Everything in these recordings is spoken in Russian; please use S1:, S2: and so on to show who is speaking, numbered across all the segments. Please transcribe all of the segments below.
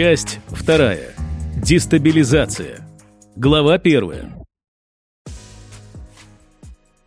S1: Часть вторая. Дестабилизация. Глава первая.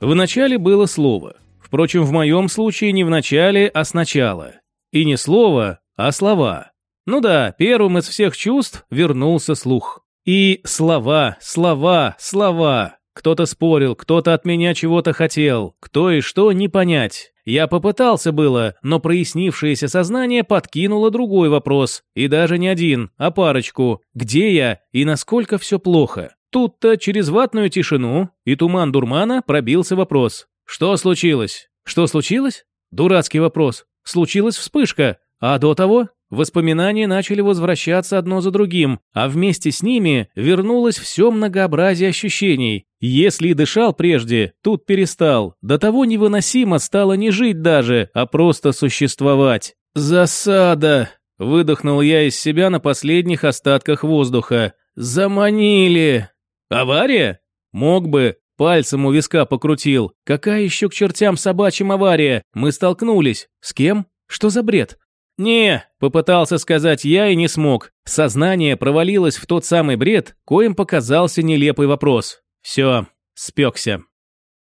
S1: В начале было слово. Впрочем, в моем случае не в начале, а сначала. И не слово, а слова. Ну да, первым из всех чувств вернулся слух. И слова, слова, слова. Кто-то спорил, кто-то от меня чего-то хотел, кто и что не понять. Я попытался было, но прояснившееся сознание подкинуло другой вопрос, и даже не один, а парочку. Где я и насколько все плохо? Тут-то через ватную тишину и туман дурмана пробился вопрос. Что случилось? Что случилось? Дурацкий вопрос. Случилась вспышка. А до того Воспоминания начали возвращаться одно за другим, а вместе с ними вернулось все многообразие ощущений. Если дышал прежде, тут перестал. До того невыносимо стало не жить даже, а просто существовать. «Засада!» – выдохнул я из себя на последних остатках воздуха. «Заманили!» «Авария?» «Мог бы, Пальцем у виска покрутил. Какая еще к чертям собачьим авария? Мы столкнулись. С кем? Что за бред? «Не», — попытался сказать я и не смог. Сознание провалилось в тот самый бред, коим показался нелепый вопрос. Все, спекся.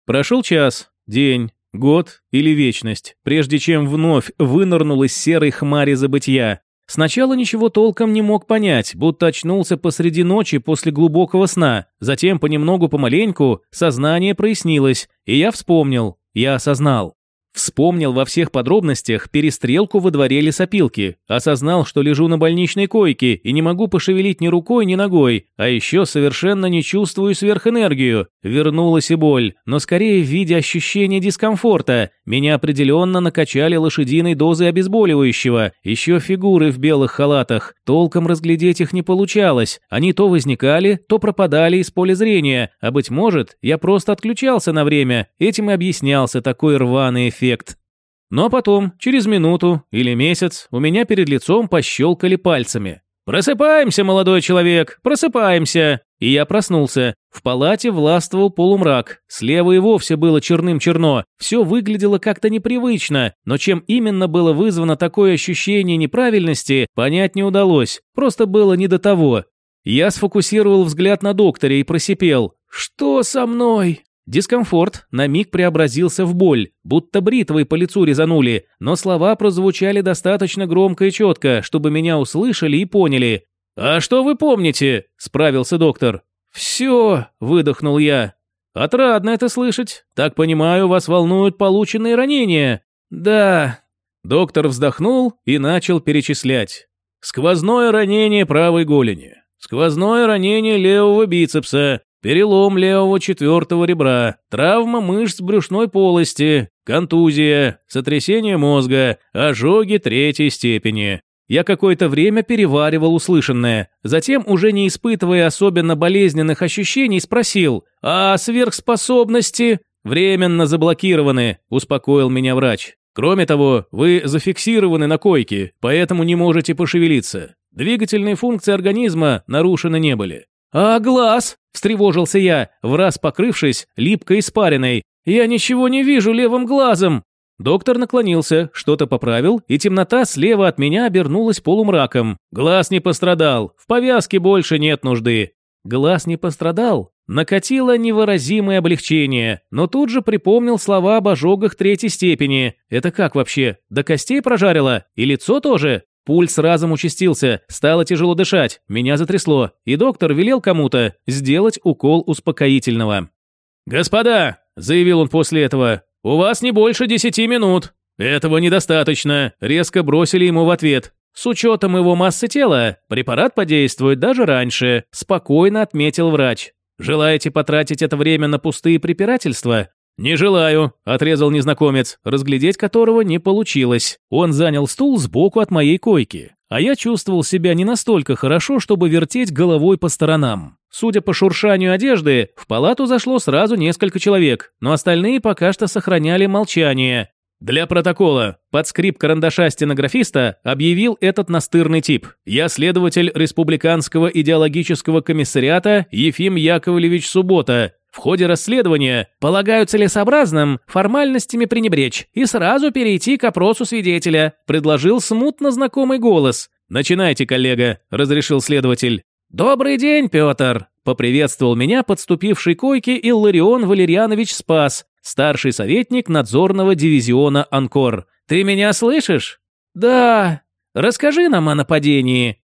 S1: Прошел час, день, год или вечность, прежде чем вновь вынырнул из серой хмари забытья. Сначала ничего толком не мог понять, будто очнулся посреди ночи после глубокого сна. Затем понемногу-помаленьку сознание прояснилось, и я вспомнил, я осознал. Вспомнил во всех подробностях перестрелку во дворе лесопилки, осознал, что лежу на больничной койке и не могу пошевелить ни рукой, ни ногой, а еще совершенно не чувствую сверхэнергию. Вернулась и боль, но скорее в виде ощущения дискомфорта. Меня определенно накачали лошадиной дозы обезболивающего, еще фигуры в белых халатах. Толком разглядеть их не получалось, они то возникали, то пропадали из поля зрения, а быть может, я просто отключался на время, этим и объяснялся такой рваный эффект эффект. Но потом, через минуту или месяц, у меня перед лицом пощелкали пальцами. «Просыпаемся, молодой человек, просыпаемся!» И я проснулся. В палате властвовал полумрак. Слева и вовсе было черным-черно. Все выглядело как-то непривычно, но чем именно было вызвано такое ощущение неправильности, понять не удалось. Просто было не до того. Я сфокусировал взгляд на докторе и просипел. «Что со мной?» Дискомфорт на миг преобразился в боль, будто бритвой по лицу резанули, но слова прозвучали достаточно громко и четко, чтобы меня услышали и поняли. «А что вы помните?» – справился доктор. «Все», – выдохнул я. «Отрадно это слышать. Так понимаю, вас волнуют полученные ранения». «Да». Доктор вздохнул и начал перечислять. «Сквозное ранение правой голени, сквозное ранение левого бицепса, перелом левого четвертого ребра, травма мышц брюшной полости, контузия, сотрясение мозга, ожоги третьей степени. Я какое-то время переваривал услышанное, затем, уже не испытывая особенно болезненных ощущений, спросил, «А сверхспособности?» «Временно заблокированы», – успокоил меня врач. «Кроме того, вы зафиксированы на койке, поэтому не можете пошевелиться. Двигательные функции организма нарушены не были. «А глаз?» – встревожился я, в раз покрывшись липкой испариной. «Я ничего не вижу левым глазом!» Доктор наклонился, что-то поправил, и темнота слева от меня обернулась полумраком. Глаз не пострадал, в повязке больше нет нужды. Глаз не пострадал? Накатило невыразимое облегчение, но тут же припомнил слова об ожогах третьей степени. Это как вообще? До костей прожарило? И лицо тоже? Пульс разом участился, стало тяжело дышать, меня затрясло, и доктор велел кому-то сделать укол успокоительного. «Господа», — заявил он после этого, — «у вас не больше десяти минут». «Этого недостаточно», — резко бросили ему в ответ. «С учетом его массы тела, препарат подействует даже раньше», — спокойно отметил врач. «Желаете потратить это время на пустые препирательства? «Не желаю», – отрезал незнакомец, разглядеть которого не получилось. Он занял стул сбоку от моей койки, а я чувствовал себя не настолько хорошо, чтобы вертеть головой по сторонам. Судя по шуршанию одежды, в палату зашло сразу несколько человек, но остальные пока что сохраняли молчание. Для протокола, под скрип карандаша стенографиста объявил этот настырный тип. Я следователь Республиканского идеологического комиссариата Ефим Яковлевич Суббота, в ходе расследования полагаю целесообразным формальностями пренебречь и сразу перейти к опросу свидетеля», предложил смутно знакомый голос. «Начинайте, коллега», – разрешил следователь. «Добрый день, Петр!» – поприветствовал меня подступивший койке Илларион Валерьянович Спас, старший советник надзорного дивизиона «Анкор». «Ты меня слышишь?» «Да. Расскажи нам о нападении».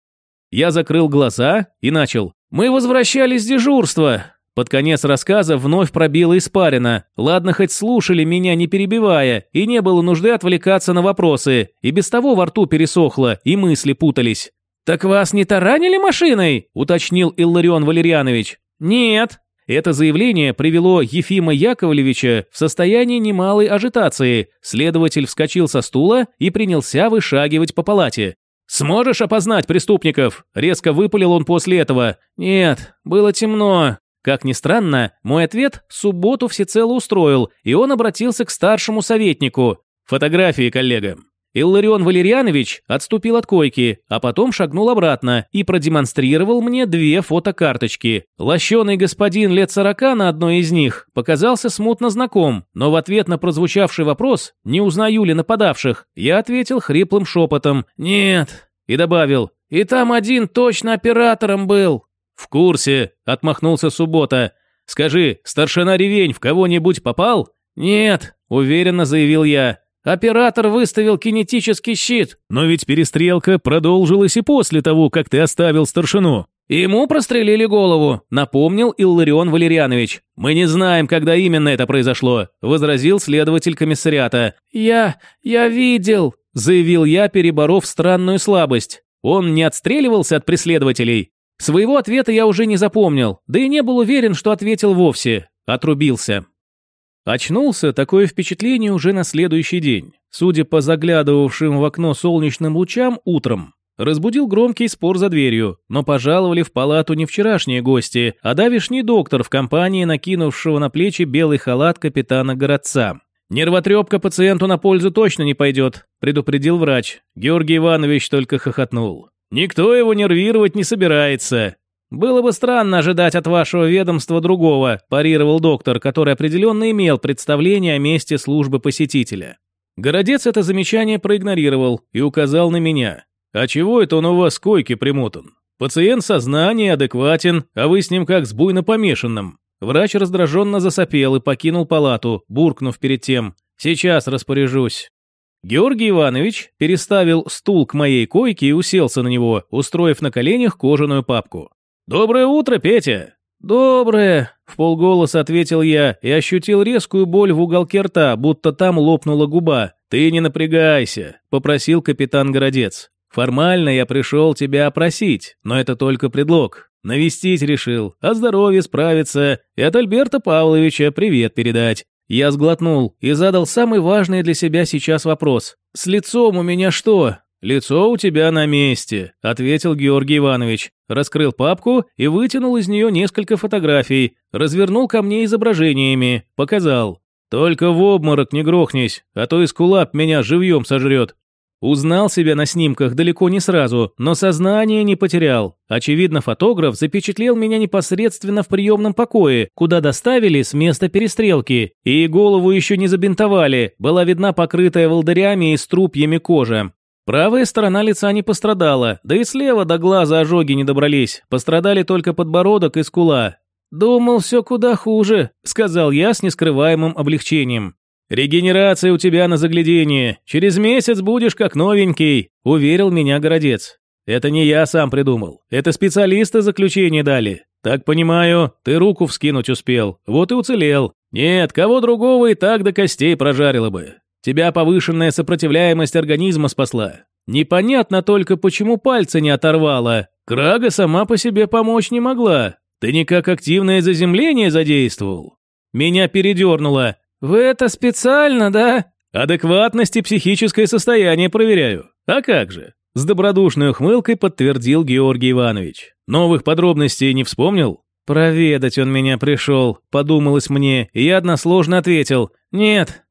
S1: Я закрыл глаза и начал. «Мы возвращались с дежурства. Под конец рассказа вновь пробило испарина. Ладно, хоть слушали меня, не перебивая, и не было нужды отвлекаться на вопросы. И без того во рту пересохло, и мысли путались. «Так вас не таранили машиной?» – уточнил Илларион Валерьянович. «Нет». Это заявление привело Ефима Яковлевича в состояние немалой ажитации. Следователь вскочил со стула и принялся вышагивать по палате. «Сможешь опознать преступников?» – резко выпалил он после этого. «Нет, было темно. Как ни странно, мой ответ субботу всецело устроил, и он обратился к старшему советнику. Фотографии, коллега. Илларион Валерьянович отступил от койки, а потом шагнул обратно и продемонстрировал мне две фотокарточки. Лощеный господин лет сорока на одной из них показался смутно знаком, но в ответ на прозвучавший вопрос, не узнаю ли нападавших, я ответил хриплым шепотом «Нет» и добавил «И там один точно оператором был». «В курсе», — отмахнулся Суббота. «Скажи, старшина Ревень в кого-нибудь попал?» «Нет», — уверенно заявил я. «Оператор выставил кинетический щит». «Но ведь перестрелка продолжилась и после того, как ты оставил старшину». «Ему прострелили голову», — напомнил Илларион Валерьянович. «Мы не знаем, когда именно это произошло», — возразил следователь комиссариата. «Я... я видел», — заявил я, переборов странную слабость. Он не отстреливался от преследователей. Своего ответа я уже не запомнил, да и не был уверен, что ответил вовсе. Отрубился. Очнулся такое впечатление уже на следующий день. Судя по заглядывавшим в окно солнечным лучам, утром. Разбудил громкий спор за дверью, но пожаловали в палату не вчерашние гости, а давишний доктор в компании накинувшего на плечи белый халат капитана городца. «Нервотрепка пациенту на пользу точно не пойдет», – предупредил врач. Георгий Иванович только хохотнул. Никто его нервировать не собирается. Было бы странно ожидать от вашего ведомства другого, парировал доктор, который определенно имел представление о месте службы посетителя. Городец это замечание проигнорировал и указал на меня. «А чего это он у вас к койке примотан? Пациент сознание адекватен, а вы с ним как с буйно помешанным». Врач раздраженно засопел и покинул палату, буркнув перед тем «Сейчас распоряжусь». Георгий Иванович переставил стул к моей койке и уселся на него, устроив на коленях кожаную папку. «Доброе утро, Петя!» «Доброе!» – в полголоса ответил я и ощутил резкую боль в уголке рта, будто там лопнула губа. «Ты не напрягайся», – попросил капитан Городец. «Формально я пришел тебя опросить, но это только предлог. Навестить решил, о здоровье справиться и от Альберта Павловича привет передать. Я сглотнул и задал самый важный для себя сейчас вопрос. «С лицом у меня что?» «Лицо у тебя на месте», – ответил Георгий Иванович. Раскрыл папку и вытянул из нее несколько фотографий, развернул ко мне изображениями, показал. «Только в обморок не грохнись, а то искулап меня живьем сожрет». Узнал себя на снимках далеко не сразу, но сознание не потерял. Очевидно, фотограф запечатлел меня непосредственно в приемном покое, куда доставили с места перестрелки. И голову еще не забинтовали, была видна покрытая волдырями и струпьями кожа. Правая сторона лица не пострадала, да и слева до глаза ожоги не добрались, пострадали только подбородок и скула. «Думал, все куда хуже», — сказал я с нескрываемым облегчением. «Регенерация у тебя на заглядение. Через месяц будешь как новенький», – уверил меня Городец. «Это не я сам придумал. Это специалисты заключение дали. Так понимаю, ты руку вскинуть успел, вот и уцелел. Нет, кого другого и так до костей прожарило бы. Тебя повышенная сопротивляемость организма спасла. Непонятно только, почему пальцы не оторвала. Крага сама по себе помочь не могла. Ты никак активное заземление задействовал. Меня передернуло. «Вы это специально, да?» «Адекватность и психическое состояние проверяю. А как же?» С добродушной ухмылкой подтвердил Георгий Иванович. «Новых подробностей не вспомнил?» «Проведать он меня пришел», — подумалось мне, и я односложно ответил. «Нет».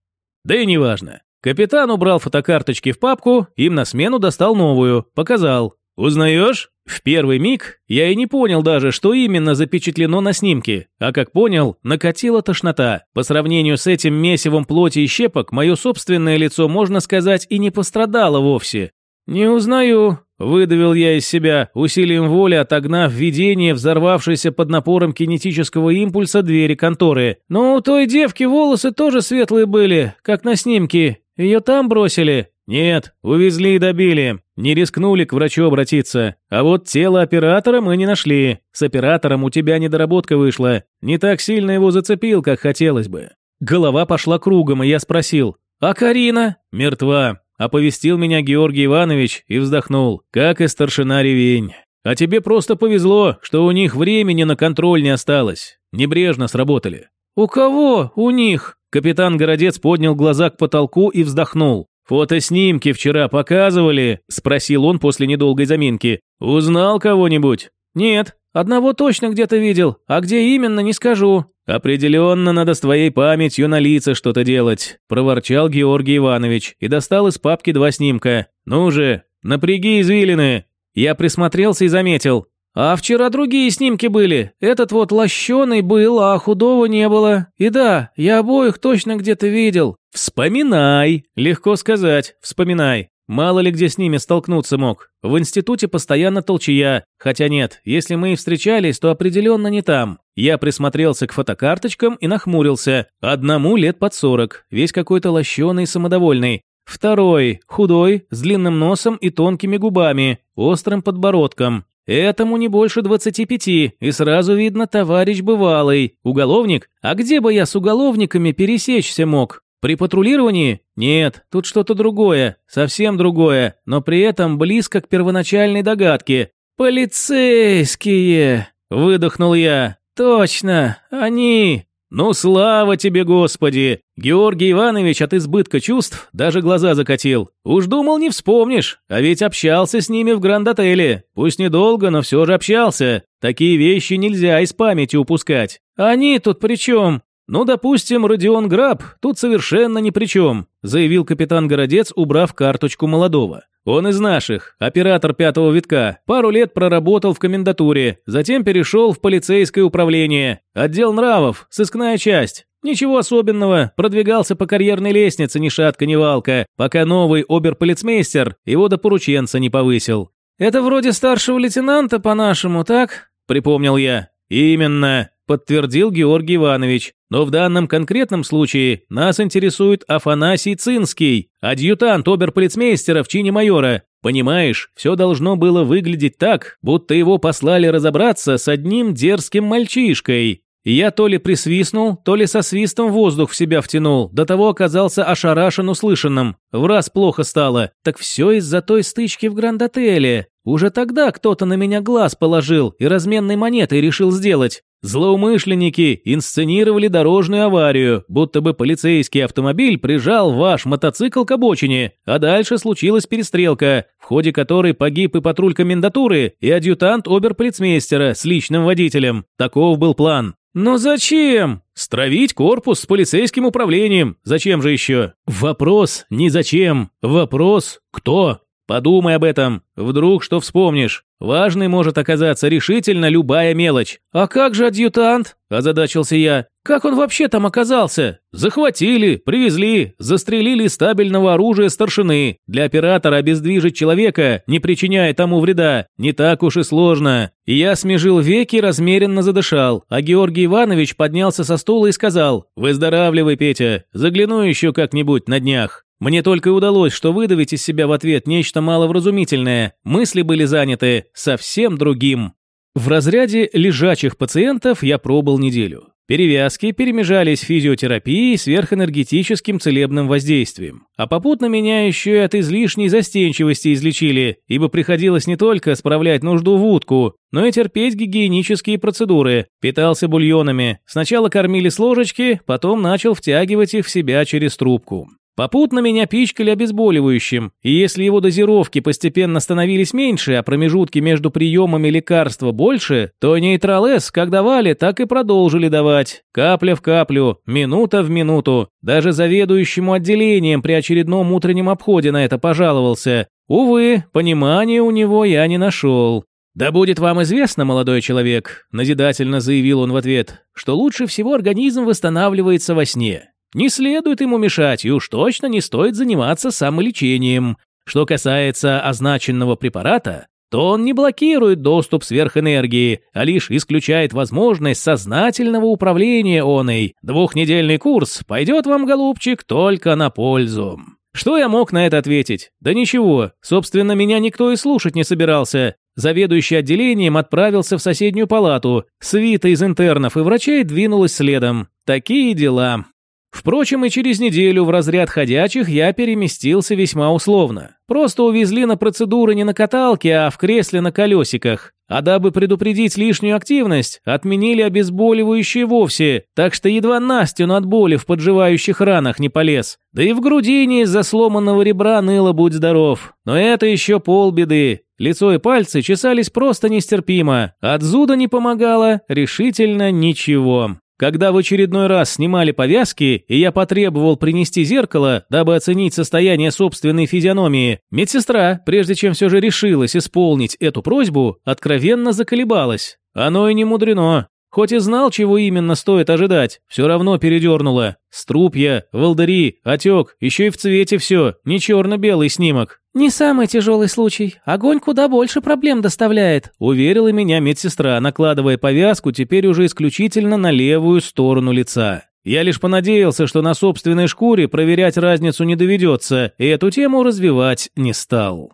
S1: «Да и неважно. Капитан убрал фотокарточки в папку, им на смену достал новую, показал. «Узнаешь?» В первый миг я и не понял даже, что именно запечатлено на снимке, а как понял, накатила тошнота. По сравнению с этим месивом плоти и щепок, мое собственное лицо, можно сказать, и не пострадало вовсе. «Не узнаю», – выдавил я из себя, усилием воли отогнав видение, взорвавшееся под напором кинетического импульса двери конторы. «Но у той девки волосы тоже светлые были, как на снимке. Ее там бросили?» «Нет, увезли и добили. Не рискнули к врачу обратиться. А вот тело оператора мы не нашли. С оператором у тебя недоработка вышла. Не так сильно его зацепил, как хотелось бы». Голова пошла кругом, и я спросил. «А Карина?» «Мертва», – оповестил меня Георгий Иванович и вздохнул, как и старшина Ревень. «А тебе просто повезло, что у них времени на контроль не осталось. Небрежно сработали». «У кого? У них?» Капитан Городец поднял глаза к потолку и вздохнул. «Фотоснимки вчера показывали?» – спросил он после недолгой заминки. «Узнал кого-нибудь?» «Нет, одного точно где-то видел, а где именно, не скажу». «Определенно надо с твоей памятью на лица что-то делать», – проворчал Георгий Иванович и достал из папки два снимка. «Ну же, напряги извилины». Я присмотрелся и заметил. А вчера другие снимки были. Этот вот лощеный был, а худого не было. И да, я обоих точно где-то видел. Вспоминай. Легко сказать, вспоминай. Мало ли где с ними столкнуться мог. В институте постоянно толчья. Хотя нет, если мы и встречались, то определенно не там. Я присмотрелся к фотокарточкам и нахмурился. Одному лет под сорок, весь какой-то лощеный и самодовольный. Второй, худой, с длинным носом и тонкими губами, острым подбородком. Этому не больше двадцати пяти, и сразу видно товарищ бывалый. Уголовник? А где бы я с уголовниками пересечься мог? При патрулировании? Нет, тут что-то другое, совсем другое, но при этом близко к первоначальной догадке. «Полицейские!» – выдохнул я. «Точно, они!» «Ну, слава тебе, Господи!» Георгий Иванович от избытка чувств даже глаза закатил. Уж думал, не вспомнишь, а ведь общался с ними в Гранд-отеле. Пусть недолго, но все же общался. Такие вещи нельзя из памяти упускать. Они тут при чем? «Ну, допустим, Родион Граб тут совершенно ни при чем», заявил капитан Городец, убрав карточку молодого. «Он из наших, оператор пятого витка, пару лет проработал в комендатуре, затем перешел в полицейское управление, отдел нравов, сыскная часть. Ничего особенного, продвигался по карьерной лестнице ни шатка, ни валка, пока новый оберполицмейстер его до порученца не повысил». «Это вроде старшего лейтенанта по-нашему, так?» – припомнил я. «Именно подтвердил Георгий Иванович. Но в данном конкретном случае нас интересует Афанасий Цинский, адъютант оберполицмейстера в чине майора. Понимаешь, все должно было выглядеть так, будто его послали разобраться с одним дерзким мальчишкой. Я то ли присвистнул, то ли со свистом воздух в себя втянул, до того оказался ошарашен услышанным. В раз плохо стало. Так все из-за той стычки в Гранд-отеле. Уже тогда кто-то на меня глаз положил и разменной монетой решил сделать. Злоумышленники инсценировали дорожную аварию, будто бы полицейский автомобиль прижал ваш мотоцикл к обочине, а дальше случилась перестрелка, в ходе которой погиб и патруль комендатуры, и адъютант оберполицмейстера с личным водителем. Таков был план. «Но зачем?» «Стравить корпус с полицейским управлением. Зачем же еще?» «Вопрос не зачем. Вопрос кто?» Подумай об этом. Вдруг что вспомнишь. Важной может оказаться решительно любая мелочь. А как же адъютант? Озадачился я. Как он вообще там оказался? Захватили, привезли, застрелили стабильного оружия старшины. Для оператора обездвижить человека, не причиняя тому вреда, не так уж и сложно. И я смежил веки размеренно задышал, а Георгий Иванович поднялся со стула и сказал «Выздоравливай, Петя, загляну еще как-нибудь на днях». Мне только и удалось, что выдавить из себя в ответ нечто маловразумительное. Мысли были заняты совсем другим. В разряде лежачих пациентов я пробыл неделю. Перевязки перемежались физиотерапией сверхэнергетическим целебным воздействием. А попутно меня еще и от излишней застенчивости излечили, ибо приходилось не только справлять нужду в утку, но и терпеть гигиенические процедуры. Питался бульонами. Сначала кормили с ложечки, потом начал втягивать их в себя через трубку. Попутно меня пичкали обезболивающим, и если его дозировки постепенно становились меньше, а промежутки между приемами лекарства больше, то нейтралез как давали, так и продолжили давать. Капля в каплю, минута в минуту. Даже заведующему отделением при очередном утреннем обходе на это пожаловался. Увы, понимания у него я не нашел. «Да будет вам известно, молодой человек», – назидательно заявил он в ответ, – «что лучше всего организм восстанавливается во сне. Не следует ему мешать, и уж точно не стоит заниматься самолечением. Что касается означенного препарата, то он не блокирует доступ сверхэнергии, а лишь исключает возможность сознательного управления оной. Двухнедельный курс пойдет вам, голубчик, только на пользу. Что я мог на это ответить? Да ничего. Собственно, меня никто и слушать не собирался. Заведующий отделением отправился в соседнюю палату. Свита из интернов и врачей двинулась следом. Такие дела. Впрочем, и через неделю в разряд ходячих я переместился весьма условно. Просто увезли на процедуры не на каталке, а в кресле на колесиках. А дабы предупредить лишнюю активность, отменили обезболивающие вовсе, так что едва Настю от боли в подживающих ранах не полез. Да и в грудине из-за сломанного ребра ныло будь здоров. Но это еще полбеды. Лицо и пальцы чесались просто нестерпимо. От зуда не помогало решительно ничего. Когда в очередной раз снимали повязки, и я потребовал принести зеркало, дабы оценить состояние собственной физиономии, медсестра, прежде чем все же решилась исполнить эту просьбу, откровенно заколебалась. Оно и не мудрено. Хоть и знал, чего именно стоит ожидать, все равно передернуло. Струпья, волдыри, отек, еще и в цвете все, не черно-белый снимок.
S2: «Не самый тяжелый случай. Огонь куда больше проблем доставляет»,
S1: уверила меня медсестра, накладывая повязку теперь уже исключительно на левую сторону лица. Я лишь понадеялся, что на собственной шкуре проверять разницу не доведется, и эту тему развивать не стал.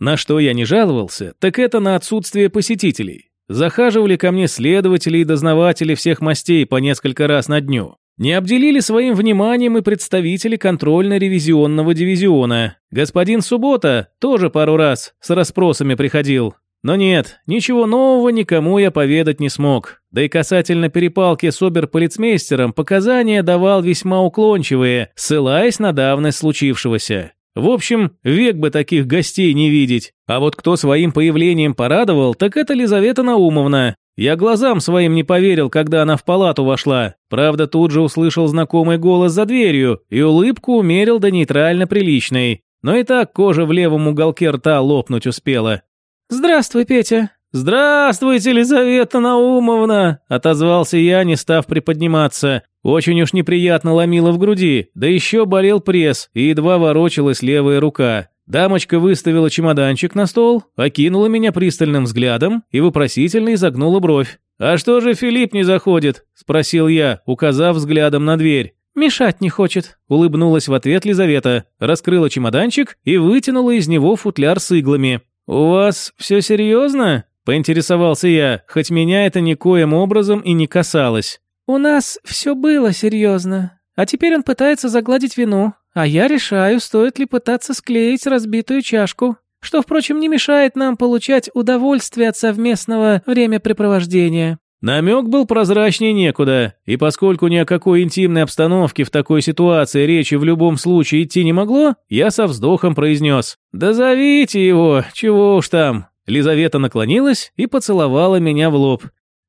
S1: На что я не жаловался, так это на отсутствие посетителей. Захаживали ко мне следователи и дознаватели всех мастей по несколько раз на дню. Не обделили своим вниманием и представители контрольно-ревизионного дивизиона. Господин Суббота тоже пару раз с расспросами приходил. Но нет, ничего нового никому я поведать не смог. Да и касательно перепалки с оберполицмейстером показания давал весьма уклончивые, ссылаясь на давность случившегося. В общем, век бы таких гостей не видеть. А вот кто своим появлением порадовал, так это Лизавета Наумовна. Я глазам своим не поверил, когда она в палату вошла. Правда, тут же услышал знакомый голос за дверью и улыбку умерил до нейтрально приличной. Но и так кожа в левом уголке рта лопнуть успела.
S2: «Здравствуй, Петя»,
S1: «Здравствуйте, Елизавета Наумовна!» – отозвался я, не став приподниматься. Очень уж неприятно ломило в груди, да еще болел пресс, и едва ворочалась левая рука. Дамочка выставила чемоданчик на стол, окинула меня пристальным взглядом и вопросительно изогнула бровь. «А что же Филипп не заходит?» – спросил я, указав взглядом на дверь.
S2: «Мешать не хочет», –
S1: улыбнулась в ответ Лизавета, раскрыла чемоданчик и вытянула из него футляр с иглами. «У вас все серьезно?» Поинтересовался я, хоть меня это никоим образом и не касалось.
S2: «У нас все было серьезно, а теперь он пытается загладить вину, а я решаю, стоит ли пытаться склеить разбитую чашку, что, впрочем, не мешает нам получать удовольствие от совместного времяпрепровождения».
S1: Намек был прозрачнее некуда, и поскольку ни о какой интимной обстановке в такой ситуации речи в любом случае идти не могло, я со вздохом произнес «Да зовите его, чего уж там, Лизавета наклонилась и поцеловала меня в лоб.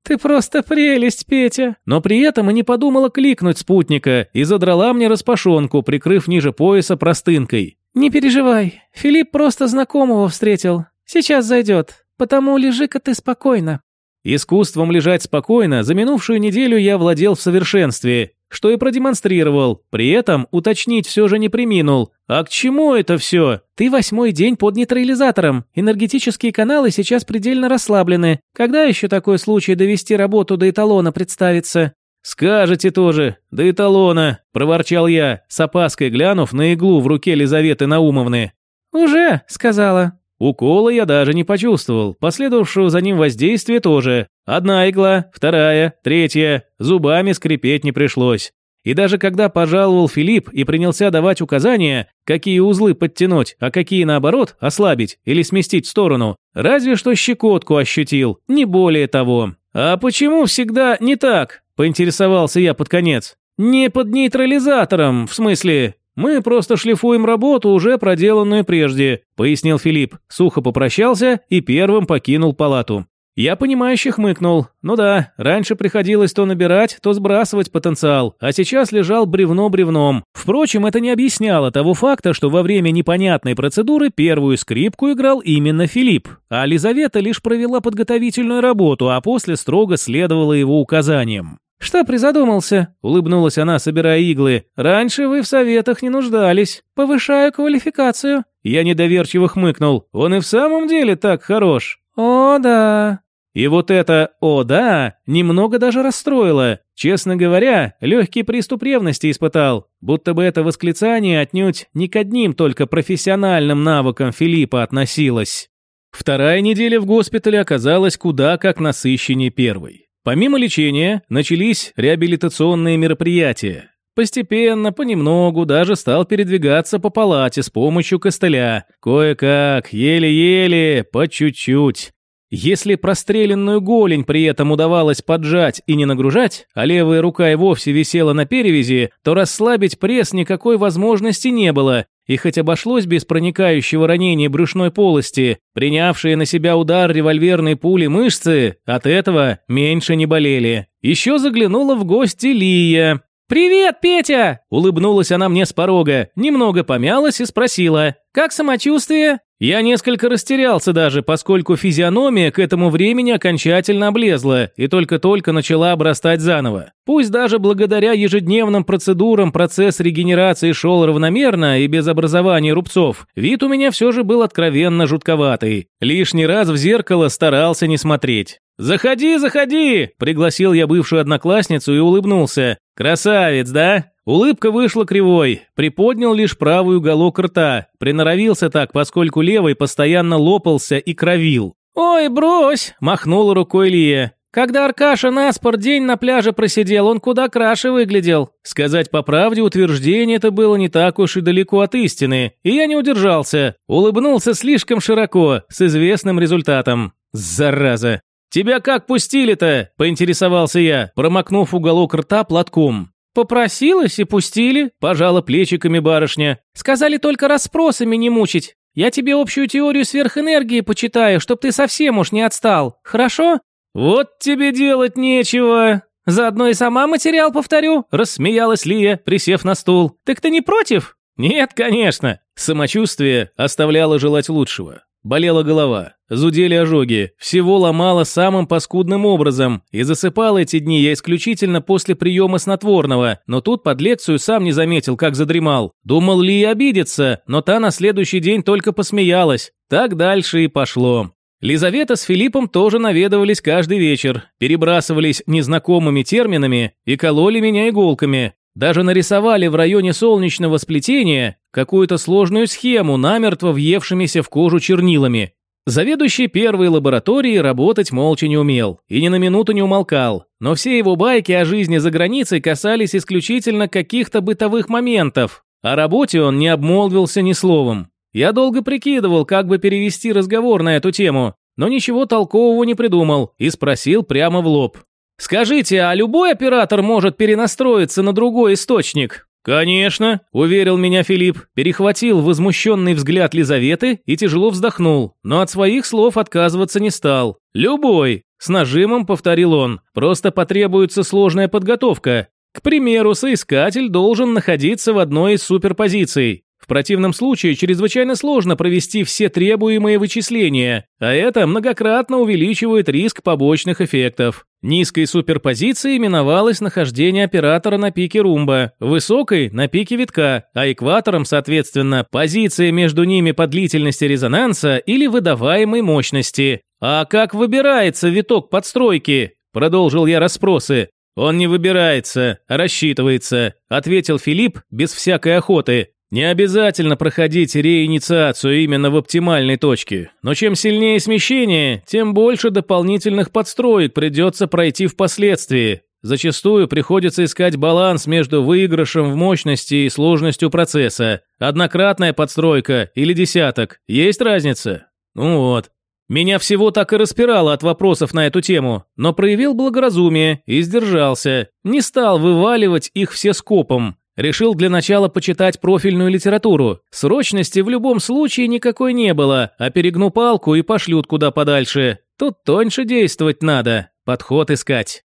S2: «Ты просто прелесть, Петя!»
S1: Но при этом и не подумала кликнуть спутника и задрала мне распашонку, прикрыв ниже пояса простынкой.
S2: «Не переживай, Филипп просто знакомого встретил. Сейчас зайдет, потому лежи-ка ты спокойно».
S1: Искусством лежать спокойно за минувшую неделю я владел в совершенстве, что и продемонстрировал, при этом уточнить все же не приминул. А к чему это все?
S2: Ты восьмой день под нейтрализатором, энергетические каналы сейчас предельно расслаблены. Когда еще такой случай довести работу до эталона представится?
S1: «Скажете тоже, до эталона», – проворчал я, с опаской глянув на иглу в руке Лизаветы Наумовны.
S2: «Уже», – сказала.
S1: Укола я даже не почувствовал, последовавшего за ним воздействия тоже. Одна игла, вторая, третья, зубами скрипеть не пришлось. И даже когда пожаловал Филипп и принялся давать указания, какие узлы подтянуть, а какие наоборот ослабить или сместить в сторону, разве что щекотку ощутил, не более того. «А почему всегда не так?» – поинтересовался я под конец. «Не под нейтрализатором, в смысле, «Мы просто шлифуем работу, уже проделанную прежде», – пояснил Филипп, сухо попрощался и первым покинул палату. Я понимающе хмыкнул. Ну да, раньше приходилось то набирать, то сбрасывать потенциал, а сейчас лежал бревно бревном. Впрочем, это не объясняло того факта, что во время непонятной процедуры первую скрипку играл именно Филипп, а Лизавета лишь провела подготовительную работу, а после строго следовала его указаниям.
S2: «Что призадумался?» – улыбнулась она, собирая иглы. «Раньше вы в советах не нуждались. Повышаю квалификацию».
S1: Я недоверчиво хмыкнул. Он и в самом деле так хорош.
S2: О, да.
S1: И вот это «о да» немного даже расстроило. Честно говоря, легкий приступ ревности испытал, будто бы это восклицание отнюдь не к одним только профессиональным навыкам Филиппа относилось. Вторая неделя в госпитале оказалась куда как насыщеннее первой. Помимо лечения, начались реабилитационные мероприятия. Постепенно, понемногу, даже стал передвигаться по палате с помощью костыля. Кое-как, еле-еле, по чуть-чуть. Если простреленную голень при этом удавалось поджать и не нагружать, а левая рука и вовсе висела на перевязи, то расслабить пресс никакой возможности не было, и хоть обошлось без проникающего ранения брюшной полости, принявшие на себя удар револьверной пули мышцы, от этого меньше не болели. Еще заглянула в гости Лия.
S2: «Привет, Петя!»
S1: – улыбнулась она мне с порога, немного помялась и спросила.
S2: «Как самочувствие?»
S1: Я несколько растерялся даже, поскольку физиономия к этому времени окончательно облезла и только-только начала обрастать заново. Пусть даже благодаря ежедневным процедурам процесс регенерации шел равномерно и без образования рубцов, вид у меня все же был откровенно жутковатый. Лишний раз в зеркало старался не смотреть. «Заходи, заходи!» – пригласил я бывшую одноклассницу и улыбнулся. «Красавец, да?» Улыбка вышла кривой, приподнял лишь правый уголок рта, приноровился так, поскольку левый постоянно лопался и кровил.
S2: «Ой, брось!» – махнула рукой Лия. «Когда Аркаша наспор день на пляже просидел, он куда краше выглядел».
S1: Сказать по правде, утверждение это было не так уж и далеко от истины, и я не удержался. Улыбнулся слишком широко, с известным результатом. Зараза! «Тебя как пустили-то?» – поинтересовался я, промокнув уголок рта платком.
S2: «Попросилась и пустили», – пожала плечиками барышня. «Сказали только расспросами не мучить. Я тебе общую теорию сверхэнергии почитаю, чтоб ты совсем уж не отстал. Хорошо?»
S1: «Вот тебе делать нечего».
S2: «Заодно и сама материал повторю», – рассмеялась Лия, присев на стул. «Так ты не против?»
S1: «Нет, конечно». Самочувствие оставляло желать лучшего. Болела голова, зудели ожоги, всего ломало самым паскудным образом, и засыпал эти дни я исключительно после приема снотворного, но тут под лекцию сам не заметил, как задремал. Думал ли и обидеться, но та на следующий день только посмеялась. Так дальше и пошло. Лизавета с Филиппом тоже наведывались каждый вечер, перебрасывались незнакомыми терминами и кололи меня иголками. Даже нарисовали в районе солнечного сплетения какую-то сложную схему, намертво въевшимися в кожу чернилами. Заведующий первой лабораторией работать молча не умел и ни на минуту не умолкал, но все его байки о жизни за границей касались исключительно каких-то бытовых моментов. О работе он не обмолвился ни словом. Я долго прикидывал, как бы перевести разговор на эту тему, но ничего толкового не придумал и спросил прямо в лоб. Скажите, а любой оператор может перенастроиться на другой источник? Конечно, уверил меня Филипп, перехватил возмущенный взгляд Лизаветы и тяжело вздохнул, но от своих слов отказываться не стал. Любой, с нажимом повторил он, просто потребуется сложная подготовка. К примеру, соискатель должен находиться в одной из суперпозиций. В противном случае чрезвычайно сложно провести все требуемые вычисления, а это многократно увеличивает риск побочных эффектов. Низкой суперпозицией именовалось нахождение оператора на пике румба, высокой – на пике витка, а экватором, соответственно, позиция между ними по длительности резонанса или выдаваемой мощности. «А как выбирается виток подстройки?» – продолжил я расспросы. «Он не выбирается, а рассчитывается», – ответил Филипп без всякой охоты. Не обязательно проходить реинициацию именно в оптимальной точке, но чем сильнее смещение, тем больше дополнительных подстроек придется пройти впоследствии. Зачастую приходится искать баланс между выигрышем в мощности и сложностью процесса. Однократная подстройка или десяток. Есть разница? Ну вот. Меня всего так и распирало от вопросов на эту тему, но проявил благоразумие и сдержался. Не стал вываливать их все скопом, Решил для начала почитать профильную литературу. Срочности в любом случае никакой не было, а перегну палку и пошлют куда подальше. Тут тоньше действовать надо, подход искать.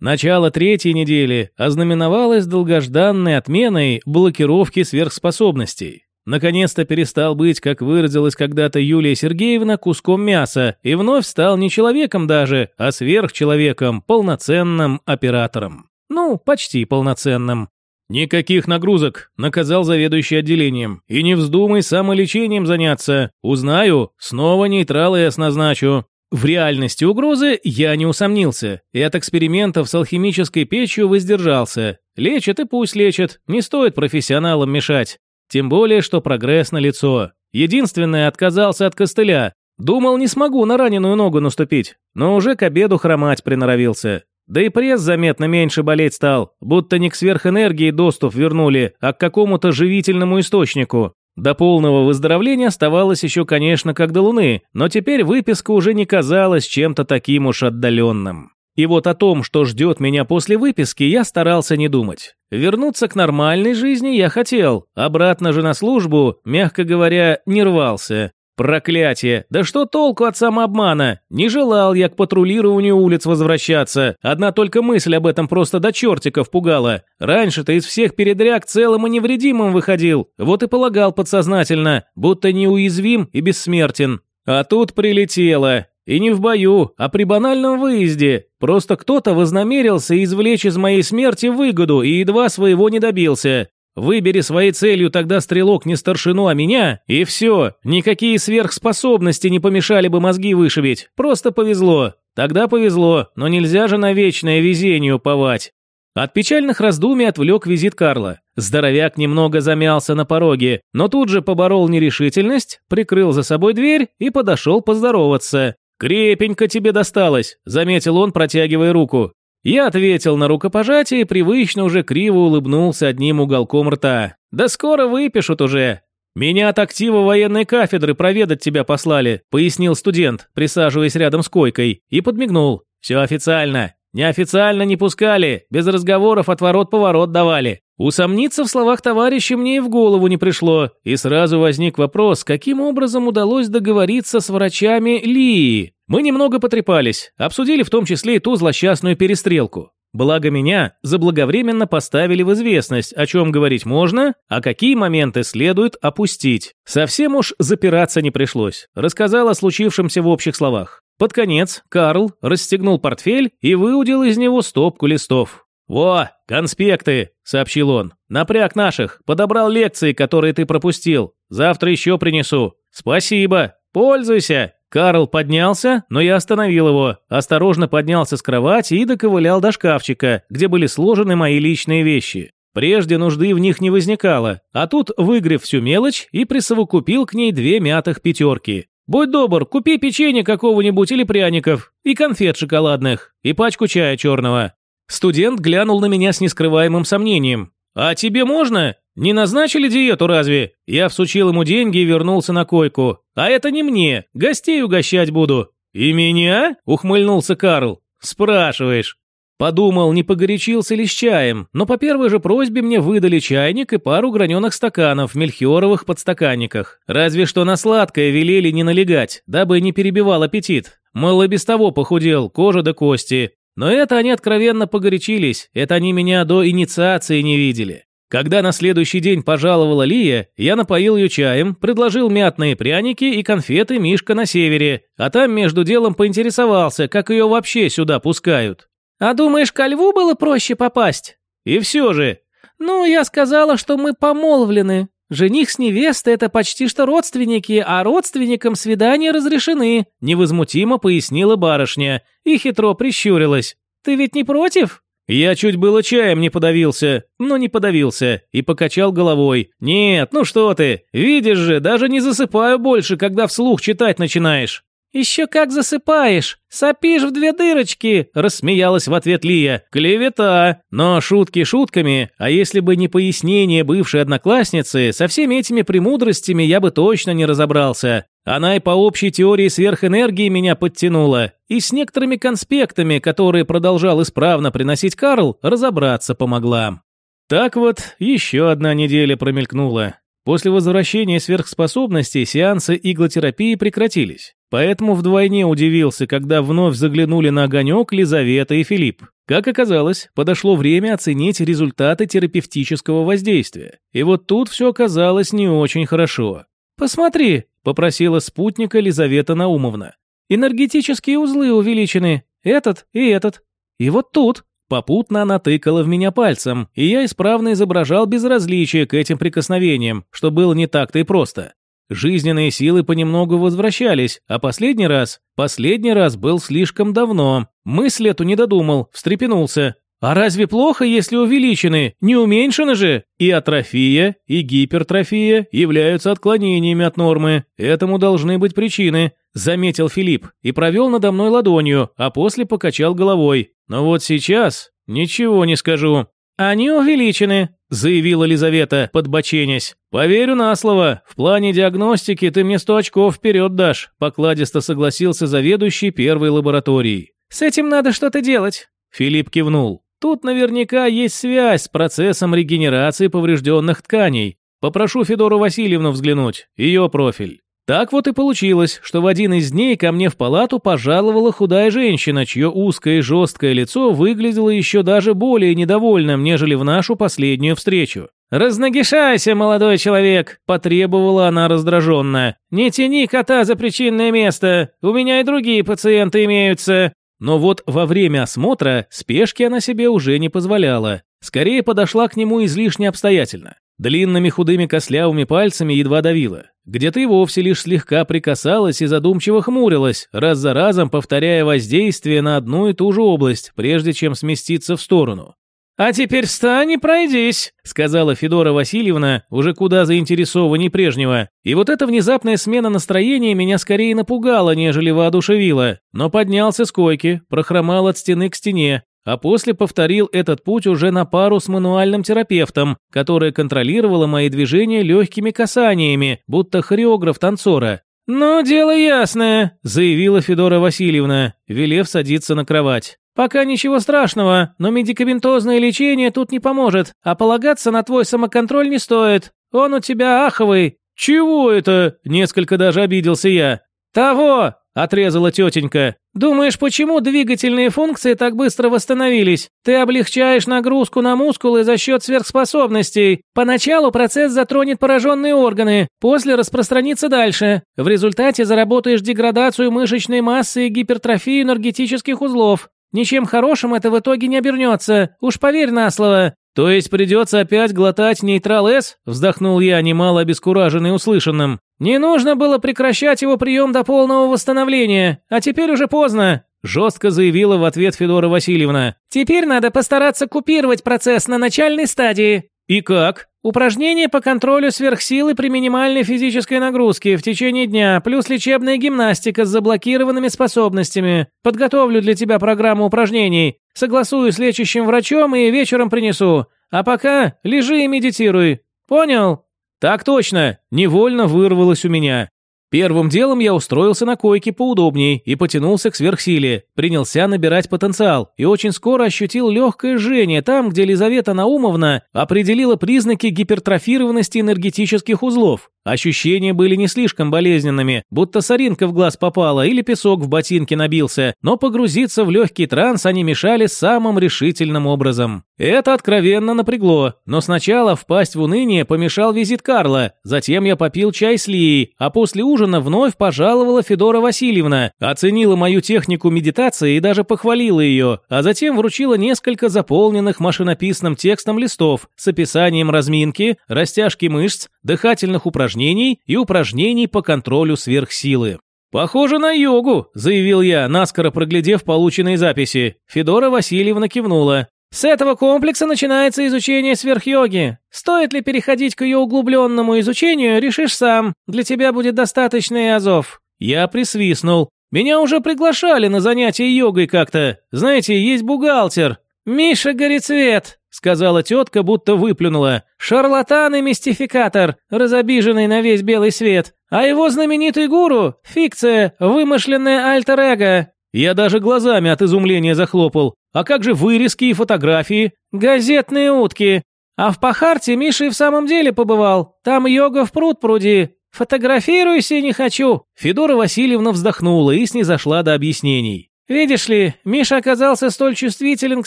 S1: Начало третьей недели ознаменовалось долгожданной отменой блокировки сверхспособностей. Наконец-то перестал быть, как выразилась когда-то Юлия Сергеевна, куском мяса, и вновь стал не человеком даже, а сверхчеловеком, полноценным оператором. Ну, почти полноценным. «Никаких нагрузок», – наказал заведующий отделением. «И не вздумай самолечением заняться. Узнаю, снова нейтралы назначу». В реальности угрозы я не усомнился, и от экспериментов с алхимической печью воздержался. Лечат и пусть лечат, не стоит профессионалам мешать. Тем более, что прогресс налицо. Единственное, отказался от костыля. Думал, не смогу на раненую ногу наступить, но уже к обеду хромать приноровился. Да и пресс заметно меньше болеть стал, будто не к сверхэнергии доступ вернули, а к какому-то живительному источнику. До полного выздоровления оставалось еще, конечно, как до луны, но теперь выписка уже не казалась чем-то таким уж отдаленным. И вот о том, что ждет меня после выписки, я старался не думать. Вернуться к нормальной жизни я хотел, обратно же на службу, мягко говоря, не рвался. Проклятие! Да что толку от самообмана? Не желал я к патрулированию улиц возвращаться. Одна только мысль об этом просто до чертиков пугала. Раньше-то из всех передряг целым и невредимым выходил. Вот и полагал подсознательно, будто неуязвим и бессмертен. А тут прилетело. И не в бою, а при банальном выезде. Просто кто-то вознамерился извлечь из моей смерти выгоду и едва своего не добился. Выбери своей целью тогда стрелок не старшину, а меня, и все. Никакие сверхспособности не помешали бы мозги вышибить. Просто повезло. Тогда повезло, но нельзя же на вечное везение уповать. От печальных раздумий отвлек визит Карла. Здоровяк немного замялся на пороге, но тут же поборол нерешительность, прикрыл за собой дверь и подошел поздороваться. «Крепенько тебе досталось», — заметил он, протягивая руку. Я ответил на рукопожатие и привычно уже криво улыбнулся одним уголком рта. «Да скоро выпишут уже!» «Меня от актива военной кафедры проведать тебя послали», пояснил студент, присаживаясь рядом с койкой, и подмигнул. «Все официально. Неофициально не пускали, без разговоров отворот-поворот давали. Усомниться в словах товарища мне и в голову не пришло, и сразу возник вопрос, каким образом удалось договориться с врачами Лии. Мы немного потрепались, обсудили в том числе и ту злосчастную перестрелку. Благо меня заблаговременно поставили в известность, о чем говорить можно, а какие моменты следует опустить. Совсем уж запираться не пришлось. Рассказал о случившемся в общих словах. Под конец Карл расстегнул портфель и выудил из него стопку листов. «Во, конспекты!» – сообщил он. «Напряг наших, подобрал лекции, которые ты пропустил. Завтра еще принесу. Спасибо, пользуйся!» Карл поднялся, но я остановил его, осторожно поднялся с кровати и доковылял до шкафчика, где были сложены мои личные вещи. Прежде нужды в них не возникало, а тут выгрев всю мелочь и присовокупил к ней две мятых пятерки. «Будь добр, купи печенье какого-нибудь или пряников, и конфет шоколадных, и пачку чая черного». Студент глянул на меня с нескрываемым сомнением. «А тебе можно? Не назначили диету разве?» Я всучил ему деньги и вернулся на койку. «А это не мне, гостей угощать буду». «И меня?» – ухмыльнулся Карл. «Спрашиваешь». Подумал, не погорячился ли с чаем, но по первой же просьбе мне выдали чайник и пару граненых стаканов в мельхиоровых подстаканниках. Разве что на сладкое велели не налегать, дабы не перебивал аппетит. Мол, и без того похудел, кожа до кости. Но это они откровенно погорячились, это они меня до инициации не видели. Когда на следующий день пожаловала Лия, я напоил ее чаем, предложил мятные пряники и конфеты Мишка на севере, а там между делом поинтересовался, как ее вообще сюда пускают. «А думаешь, ко льву было проще попасть?» «И все же». «Ну, я сказала, что мы помолвлены. Жених с невестой – это почти что родственники, а родственникам свидания разрешены», – невозмутимо пояснила барышня и хитро прищурилась. «Ты ведь не против?» Я чуть было чаем не подавился, но не подавился и покачал головой. «Нет, ну что ты, видишь же, даже не засыпаю больше, когда вслух читать начинаешь». «Еще как засыпаешь! Сопишь в две дырочки!» – рассмеялась в ответ Лия. «Клевета! Но шутки шутками, а если бы не пояснение бывшей одноклассницы, со всеми этими премудростями я бы точно не разобрался. Она и по общей теории сверхэнергии меня подтянула, и с некоторыми конспектами, которые продолжал исправно приносить Карл, разобраться помогла». Так вот, еще одна неделя промелькнула. После возвращения сверхспособностей сеансы иглотерапии прекратились. Поэтому вдвойне удивился, когда вновь заглянули на огонек Лизавета и Филипп. Как оказалось, подошло время оценить результаты терапевтического воздействия. И вот тут все оказалось не очень хорошо. «Посмотри», – попросила спутника Лизавета Наумовна. «Энергетические узлы увеличены. Этот и этот. И вот тут». Попутно она тыкала в меня пальцем, и я исправно изображал безразличие к этим прикосновениям, что было не так-то и просто. Жизненные силы понемногу возвращались, а последний раз, последний раз был слишком давно. Мысль эту не додумал, встрепенулся. А разве плохо, если увеличены? Не уменьшены же? И атрофия, и гипертрофия являются отклонениями от нормы. Этому должны быть причины, заметил Филипп и провел надо мной ладонью, а после покачал головой. Но вот сейчас ничего не скажу. Они увеличены, заявила Лизавета, подбоченясь. «Поверю на слово. В плане диагностики ты мне сто очков вперед дашь», покладисто согласился заведующий первой лабораторией.
S2: «С этим надо что-то делать»,
S1: Филипп кивнул. Тут наверняка есть связь с процессом регенерации поврежденных тканей. Попрошу Федору Васильевну взглянуть, ее профиль. Так вот и получилось, что в один из дней ко мне в палату пожаловала худая женщина, чье узкое и жесткое лицо выглядело еще даже более недовольным, нежели в нашу последнюю встречу. «Разногишайся, молодой человек!» – потребовала она раздраженно. «Не тяни кота за причинное место! У меня и другие пациенты имеются!» Но вот во время осмотра спешки она себе уже не позволяла. Скорее подошла к нему излишне обстоятельно. Длинными худыми костлявыми пальцами едва давила. Где-то и вовсе лишь слегка прикасалась и задумчиво хмурилась, раз за разом повторяя воздействие на одну и ту же область, прежде чем сместиться в сторону. «А теперь встань и пройдись», — сказала Федора Васильевна, уже куда заинтересованней прежнего. И вот эта внезапная смена настроения меня скорее напугала, нежели воодушевила. Но поднялся с койки, прохромал от стены к стене, а после повторил этот путь уже на пару с мануальным терапевтом, которая контролировала мои движения легкими касаниями, будто хореограф танцора. «Ну, дело ясное», — заявила Федора Васильевна, велев садиться на кровать. «Пока ничего страшного, но медикаментозное лечение тут не поможет, а полагаться на твой самоконтроль не стоит. Он у тебя аховый». «Чего это?» – несколько даже обиделся я. «Того!» – отрезала тетенька. «Думаешь, почему двигательные функции так быстро восстановились? Ты облегчаешь нагрузку на мускулы за счет сверхспособностей. Поначалу процесс затронет пораженные органы, после распространится дальше. В результате заработаешь деградацию мышечной массы и гипертрофию энергетических узлов. Ничем хорошим это в итоге не обернется, уж поверь на слово. То есть придется опять глотать нейтрал-С? Вздохнул я, немало обескураженный услышанным. Не нужно было прекращать его прием до полного восстановления, а теперь уже поздно. Жестко заявила в ответ Федора Васильевна. «Теперь надо постараться купировать процесс на начальной стадии». «И как?» Упражнения по контролю сверхсилы при минимальной физической нагрузке в течение дня, плюс лечебная гимнастика с заблокированными способностями. Подготовлю для тебя программу упражнений, согласую с лечащим врачом и вечером принесу. А пока лежи и медитируй. Понял? Так точно, невольно вырвалось у меня. Первым делом я устроился на койке поудобней и потянулся к сверхсиле, принялся набирать потенциал и очень скоро ощутил легкое жжение там, где Лизавета Наумовна определила признаки гипертрофированности энергетических узлов. Ощущения были не слишком болезненными, будто соринка в глаз попала или песок в ботинке набился, но погрузиться в легкий транс они мешали самым решительным образом. Это откровенно напрягло, но сначала впасть в уныние помешал визит Карла, затем я попил чай с Лией, а после ужина вновь пожаловала Федора Васильевна, оценила мою технику медитации и даже похвалила ее, а затем вручила несколько заполненных машинописным текстом листов с описанием разминки, растяжки мышц, дыхательных упражнений и упражнений по контролю сверхсилы. «Похоже на йогу», – заявил я, наскоро проглядев полученные записи. Федора Васильевна кивнула. «С этого комплекса начинается изучение сверхйоги. Стоит ли переходить к ее углубленному изучению, решишь сам. Для тебя будет достаточно и азов». Я присвистнул. «Меня уже приглашали на занятия йогой как-то. Знаете, есть бухгалтер. Миша Горецвет сказала тетка, будто выплюнула. «Шарлатан и мистификатор, разобиженный на весь белый свет. А его знаменитый гуру – фикция, вымышленная альтер-эго». Я даже глазами от изумления захлопал. А как же вырезки и фотографии? Газетные утки. А в Пахарте Миша и в самом деле побывал. Там йога в пруд пруди. Фотографируйся не хочу. Федора Васильевна вздохнула и снизошла до объяснений.
S2: Видишь ли, Миша оказался столь чувствителен к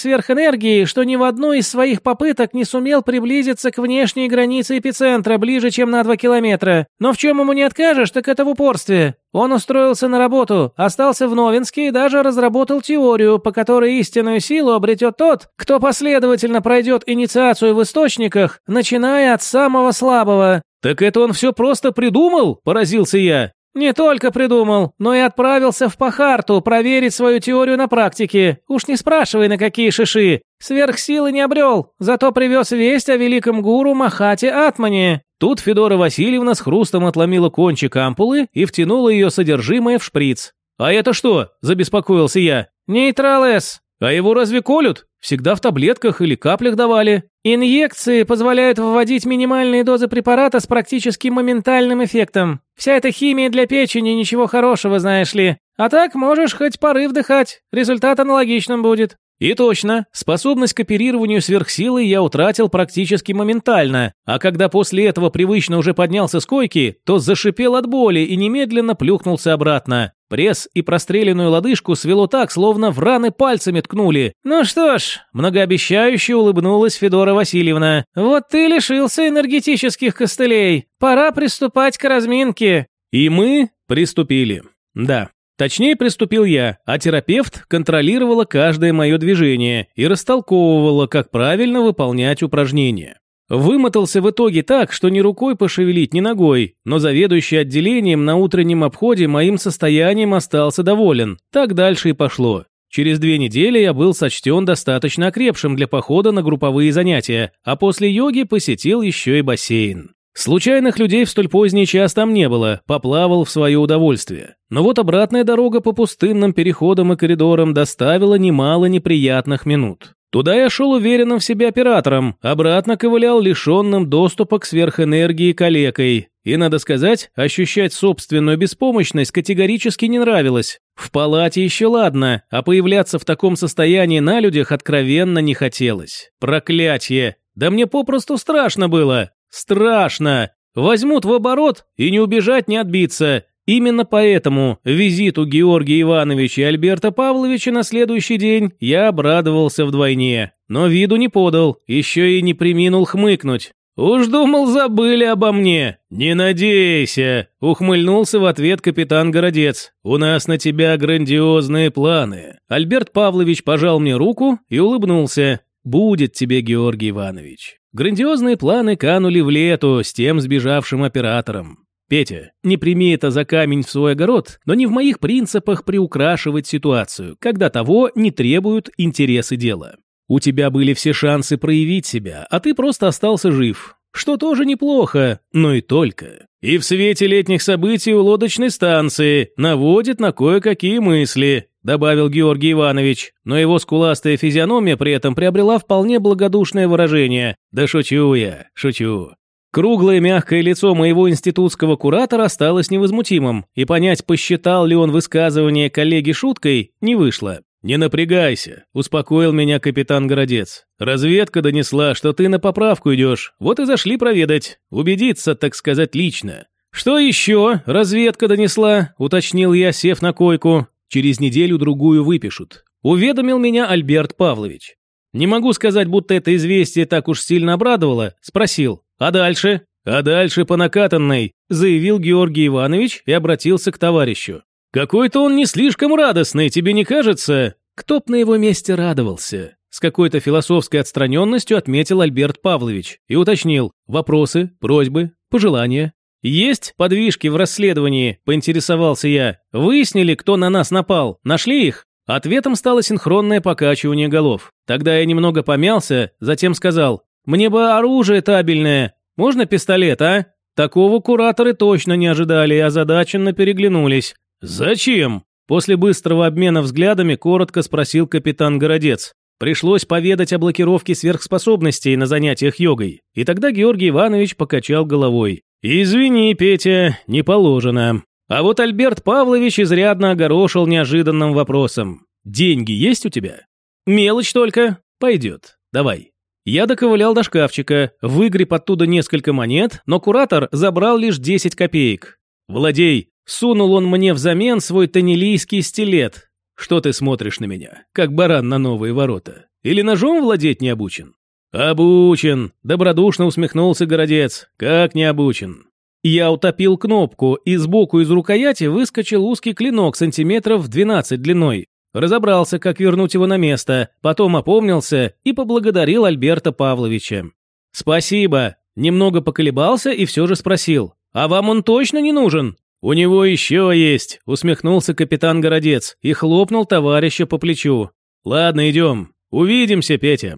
S2: сверхэнергии, что ни в одной из своих попыток не сумел приблизиться к внешней границе эпицентра ближе, чем на 2 километра. Но в чем ему не откажешь, так это в упорстве. Он устроился на работу, остался в Новинске и даже разработал теорию, по которой истинную силу обретет тот, кто последовательно пройдет инициацию в источниках, начиная от самого слабого.
S1: «Так это он все просто придумал?» – поразился я.
S2: Не только придумал, но и отправился в Пахарту проверить свою теорию на практике. Уж не спрашивай, на какие шиши. Сверхсилы не обрел, зато привез весть о великом гуру Махате Атмане.
S1: Тут Федора Васильевна с хрустом отломила кончик ампулы и втянула ее содержимое в шприц. «А это что?» – забеспокоился я.
S2: «Нейтрал-С».
S1: «А его разве колют? Всегда в таблетках или каплях давали».
S2: Инъекции позволяют вводить минимальные дозы препарата с практически моментальным эффектом. Вся эта химия для печени ничего хорошего, знаешь ли. А так можешь хоть пары вдыхать. Результат аналогичным будет.
S1: И точно, способность к оперированию сверхсилой я утратил практически моментально, а когда после этого привычно уже поднялся с койки, то зашипел от боли и немедленно плюхнулся обратно. Пресс и простреленную лодыжку свело так, словно в раны пальцами ткнули.
S2: «Ну что ж», – многообещающе улыбнулась Федора Васильевна, – «вот ты лишился энергетических костылей. Пора приступать к разминке».
S1: И мы приступили. Да, Точнее, приступил я, а терапевт контролировала каждое мое движение и растолковывала, как правильно выполнять упражнения. Вымотался в итоге так, что ни рукой пошевелить, ни ногой, но заведующий отделением на утреннем обходе моим состоянием остался доволен. Так дальше и пошло. Через две недели я был сочтен достаточно окрепшим для похода на групповые занятия, а после йоги посетил еще и бассейн. Случайных людей в столь поздний час там не было, поплавал в свое удовольствие. Но вот обратная дорога по пустынным переходам и коридорам доставила немало неприятных минут. Туда я шел уверенным в себе оператором, обратно ковылял лишенным доступа к сверхэнергии калекой. И, надо сказать, ощущать собственную беспомощность категорически не нравилось. В палате еще ладно, а появляться в таком состоянии на людях откровенно не хотелось. Проклятье! Да мне попросту страшно было. Страшно. Возьмут в оборот и не убежать, не отбиться. Именно поэтому визиту Георгия Ивановича и Альберта Павловича на следующий день я обрадовался вдвойне. Но виду не подал, еще и не приминул хмыкнуть. «Уж думал, забыли обо мне. Не надейся», — ухмыльнулся в ответ капитан Городец. «У нас на тебя грандиозные планы». Альберт Павлович пожал мне руку и улыбнулся. «Будет тебе, Георгий Иванович». Грандиозные планы канули в лету с тем сбежавшим оператором. Петя, не прими это за камень в свой огород, но не в моих принципах приукрашивать ситуацию, когда того не требуют интересы дела. У тебя были все шансы проявить себя, а ты просто остался жив. Что тоже неплохо, но и только. И в свете летних событий у лодочной станции наводит на кое-какие мысли добавил Георгий Иванович, но его скуластая физиономия при этом приобрела вполне благодушное выражение. Да шучу я, шучу. Круглое мягкое лицо моего институтского куратора осталось невозмутимым, и понять, посчитал ли он высказывание коллеги шуткой, не вышло. «Не напрягайся», – успокоил меня капитан Городец. «Разведка донесла, что ты на поправку идешь, вот и зашли проведать, убедиться, так сказать, лично». «Что еще?» – разведка донесла, – уточнил я, сев на койку. Через неделю-другую выпишут. Уведомил меня Альберт Павлович. Не могу сказать, будто это известие так уж сильно обрадовало. Спросил, а дальше? А дальше по накатанной, заявил Георгий Иванович и обратился к товарищу. Какой-то он не слишком радостный, тебе не кажется? Кто б на его месте радовался? С какой-то философской отстраненностью отметил Альберт Павлович и уточнил вопросы, просьбы, пожелания. «Есть подвижки в расследовании?» – поинтересовался я. «Выяснили, кто на нас напал? Нашли их?» Ответом стало синхронное покачивание голов. Тогда я немного помялся, затем сказал, «Мне бы оружие табельное. Можно пистолет, а?» Такого кураторы точно не ожидали и озадаченно переглянулись. «Зачем?» После быстрого обмена взглядами коротко спросил капитан Городец. Пришлось поведать о блокировке сверхспособностей на занятиях йогой. И тогда Георгий Иванович покачал головой. «Извини, Петя, не положено». А вот Альберт Павлович изрядно огорошил неожиданным вопросом. «Деньги есть у тебя?» «Мелочь только. Пойдет. Давай». Я доковылял до шкафчика, выгреб оттуда несколько монет, но куратор забрал лишь 10 копеек. «Владей!» Сунул он мне взамен свой танилийский стилет. Что ты смотришь на меня, как баран на новые ворота? Или ножом владеть не обучен?» «Обучен!» – добродушно усмехнулся Городец. «Как не обучен?» Я утопил кнопку, и сбоку из рукояти выскочил узкий клинок сантиметров 12 длиной. Разобрался, как вернуть его на место, потом опомнился и поблагодарил Альберта Павловича. «Спасибо!» Немного поколебался и все же спросил. «А вам он точно не нужен?» «У него еще есть», — усмехнулся капитан Городец и хлопнул товарища по плечу. «Ладно, идем. Увидимся, Петя».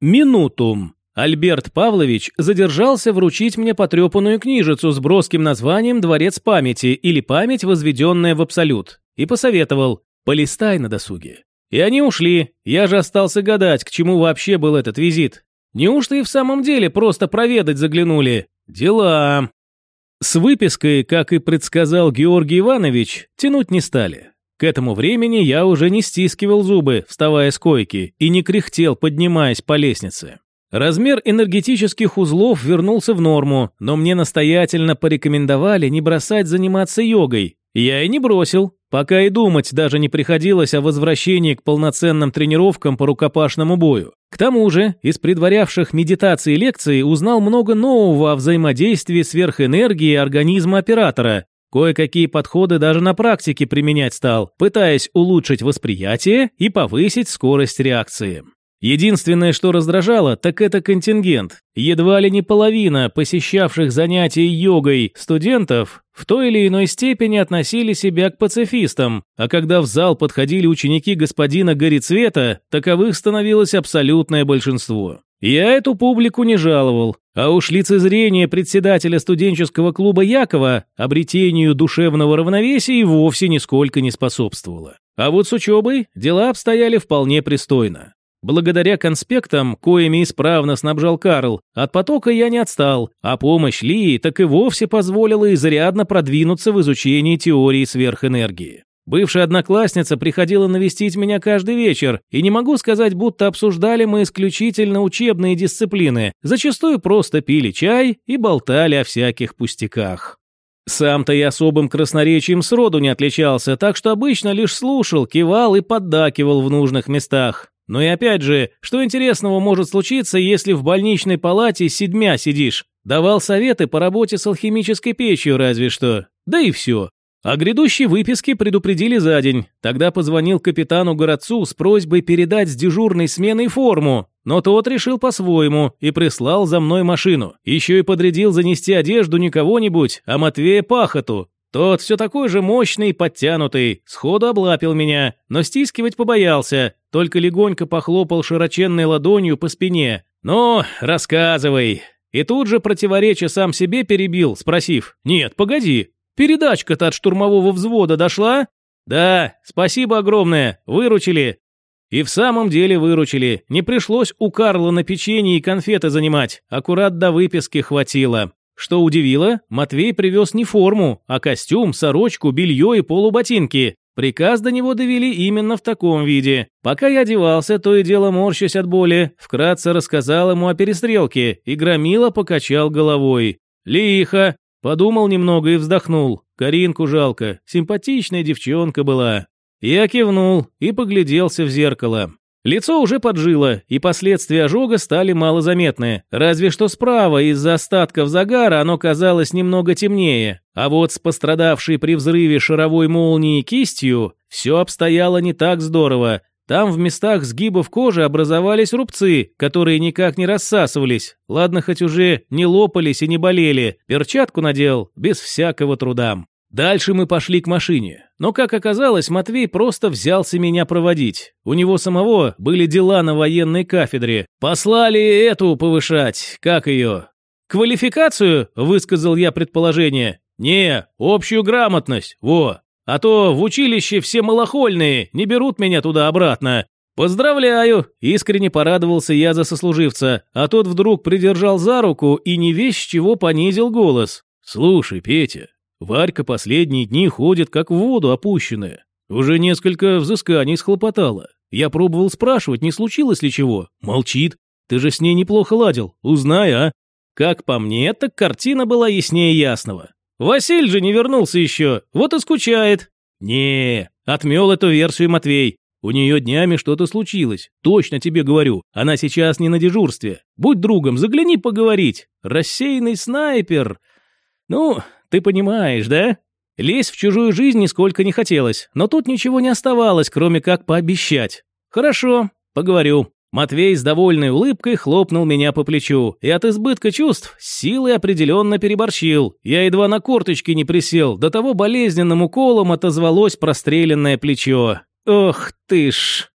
S1: Минутум. Альберт Павлович задержался вручить мне потрепанную книжицу с броским названием «Дворец памяти» или «Память, возведенная в абсолют» и посоветовал «Полистай на досуге». И они ушли, я же остался гадать, к чему вообще был этот визит. Неужто и в самом деле просто проведать заглянули? Дела. С выпиской, как и предсказал Георгий Иванович, тянуть не стали. К этому времени я уже не стискивал зубы, вставая с койки, и не кряхтел, поднимаясь по лестнице. Размер энергетических узлов вернулся в норму, но мне настоятельно порекомендовали не бросать заниматься йогой. Я и не бросил, пока и думать даже не приходилось о возвращении к полноценным тренировкам по рукопашному бою. К тому же, из предварявших медитации лекции узнал много нового о взаимодействии сверхэнергии организма оператора. Кое-какие подходы даже на практике применять стал, пытаясь улучшить восприятие и повысить скорость реакции. Единственное, что раздражало, так это контингент. Едва ли не половина посещавших занятия йогой студентов в той или иной степени относили себя к пацифистам, а когда в зал подходили ученики господина Горецвета, таковых становилось абсолютное большинство. Я эту публику не жаловал, а уж лицезрение председателя студенческого клуба Якова обретению душевного равновесия и вовсе нисколько не способствовало. А вот с учебой дела обстояли вполне пристойно. Благодаря конспектам, коими исправно снабжал Карл, от потока я не отстал, а помощь Лии так и вовсе позволила изрядно продвинуться в изучении теории сверхэнергии. Бывшая одноклассница приходила навестить меня каждый вечер, и не могу сказать, будто обсуждали мы исключительно учебные дисциплины, зачастую просто пили чай и болтали о всяких пустяках. Сам-то я особым красноречием сроду не отличался, так что обычно лишь слушал, кивал и поддакивал в нужных местах. Ну и опять же, что интересного может случиться, если в больничной палате седьмя сидишь? Давал советы по работе с алхимической печью разве что. Да и все. О грядущей выписке предупредили за день. Тогда позвонил капитану Городцу с просьбой передать с дежурной сменой форму, но тот решил по-своему и прислал за мной машину. Еще и подрядил занести одежду не кого-нибудь, а Матвея Пахоту, тот все такой же мощный подтянутый, сходу облапил меня, но стискивать побоялся, только легонько похлопал широченной ладонью по спине. «Ну, рассказывай». И тут же противоречие сам себе перебил, спросив, «Нет, погоди, передачка-то от штурмового взвода дошла?» «Да, спасибо огромное, выручили». И в самом деле выручили, не пришлось у Карла на печенье и конфеты занимать, аккурат до выписки хватило. Что удивило, Матвей привез не форму, а костюм, сорочку, белье и полуботинки. Приказ до него довели именно в таком виде. Пока я одевался, то и дело морщась от боли, вкратце рассказал ему о перестрелке, и Громила покачал головой. «Лихо!» Подумал немного и вздохнул. Каринку жалко, симпатичная девчонка была. Я кивнул и погляделся в зеркало. Лицо уже поджило, и последствия ожога стали малозаметны, разве что справа из-за остатков загара оно казалось немного темнее, а вот с пострадавшей при взрыве шаровой молнии кистью все обстояло не так здорово. Там в местах сгибов кожи образовались рубцы, которые никак не рассасывались. Ладно, хоть уже не лопались и не болели. Перчатку надел без всякого труда. Дальше мы пошли к машине. Но, как оказалось, Матвей просто взялся меня проводить. У него самого были дела на военной кафедре. Послали эту повышать, как ее? Квалификацию, высказал я предположение. Не, общую грамотность, во. А то в училище все малохольные, не берут меня туда-обратно. «Поздравляю!» – искренне порадовался я за сослуживца, а тот вдруг придержал за руку и не весь чего понизил голос. «Слушай, Петя, Варька последние дни ходит, как в воду опущенная. Уже несколько взысканий схлопотала. Я пробовал спрашивать, не случилось ли чего. Молчит. Ты же с ней неплохо ладил. Узнай, а? Как по мне, так картина была яснее ясного. Василь же не вернулся еще, вот и скучает. Не, отмел эту версию Матвей. У нее днями что-то случилось. Точно тебе говорю, она сейчас не на дежурстве. Будь другом, загляни поговорить. Рассеянный снайпер. Ну, ты понимаешь, да? Лезть в чужую жизнь нисколько не хотелось, но тут ничего не оставалось, кроме как пообещать. Хорошо, поговорю. Матвей с довольной улыбкой хлопнул меня по плечу, и от избытка чувств силой определенно переборщил. Я едва на корточки не присел, до того болезненным уколом отозвалось простреленное плечо. Ох ты ж!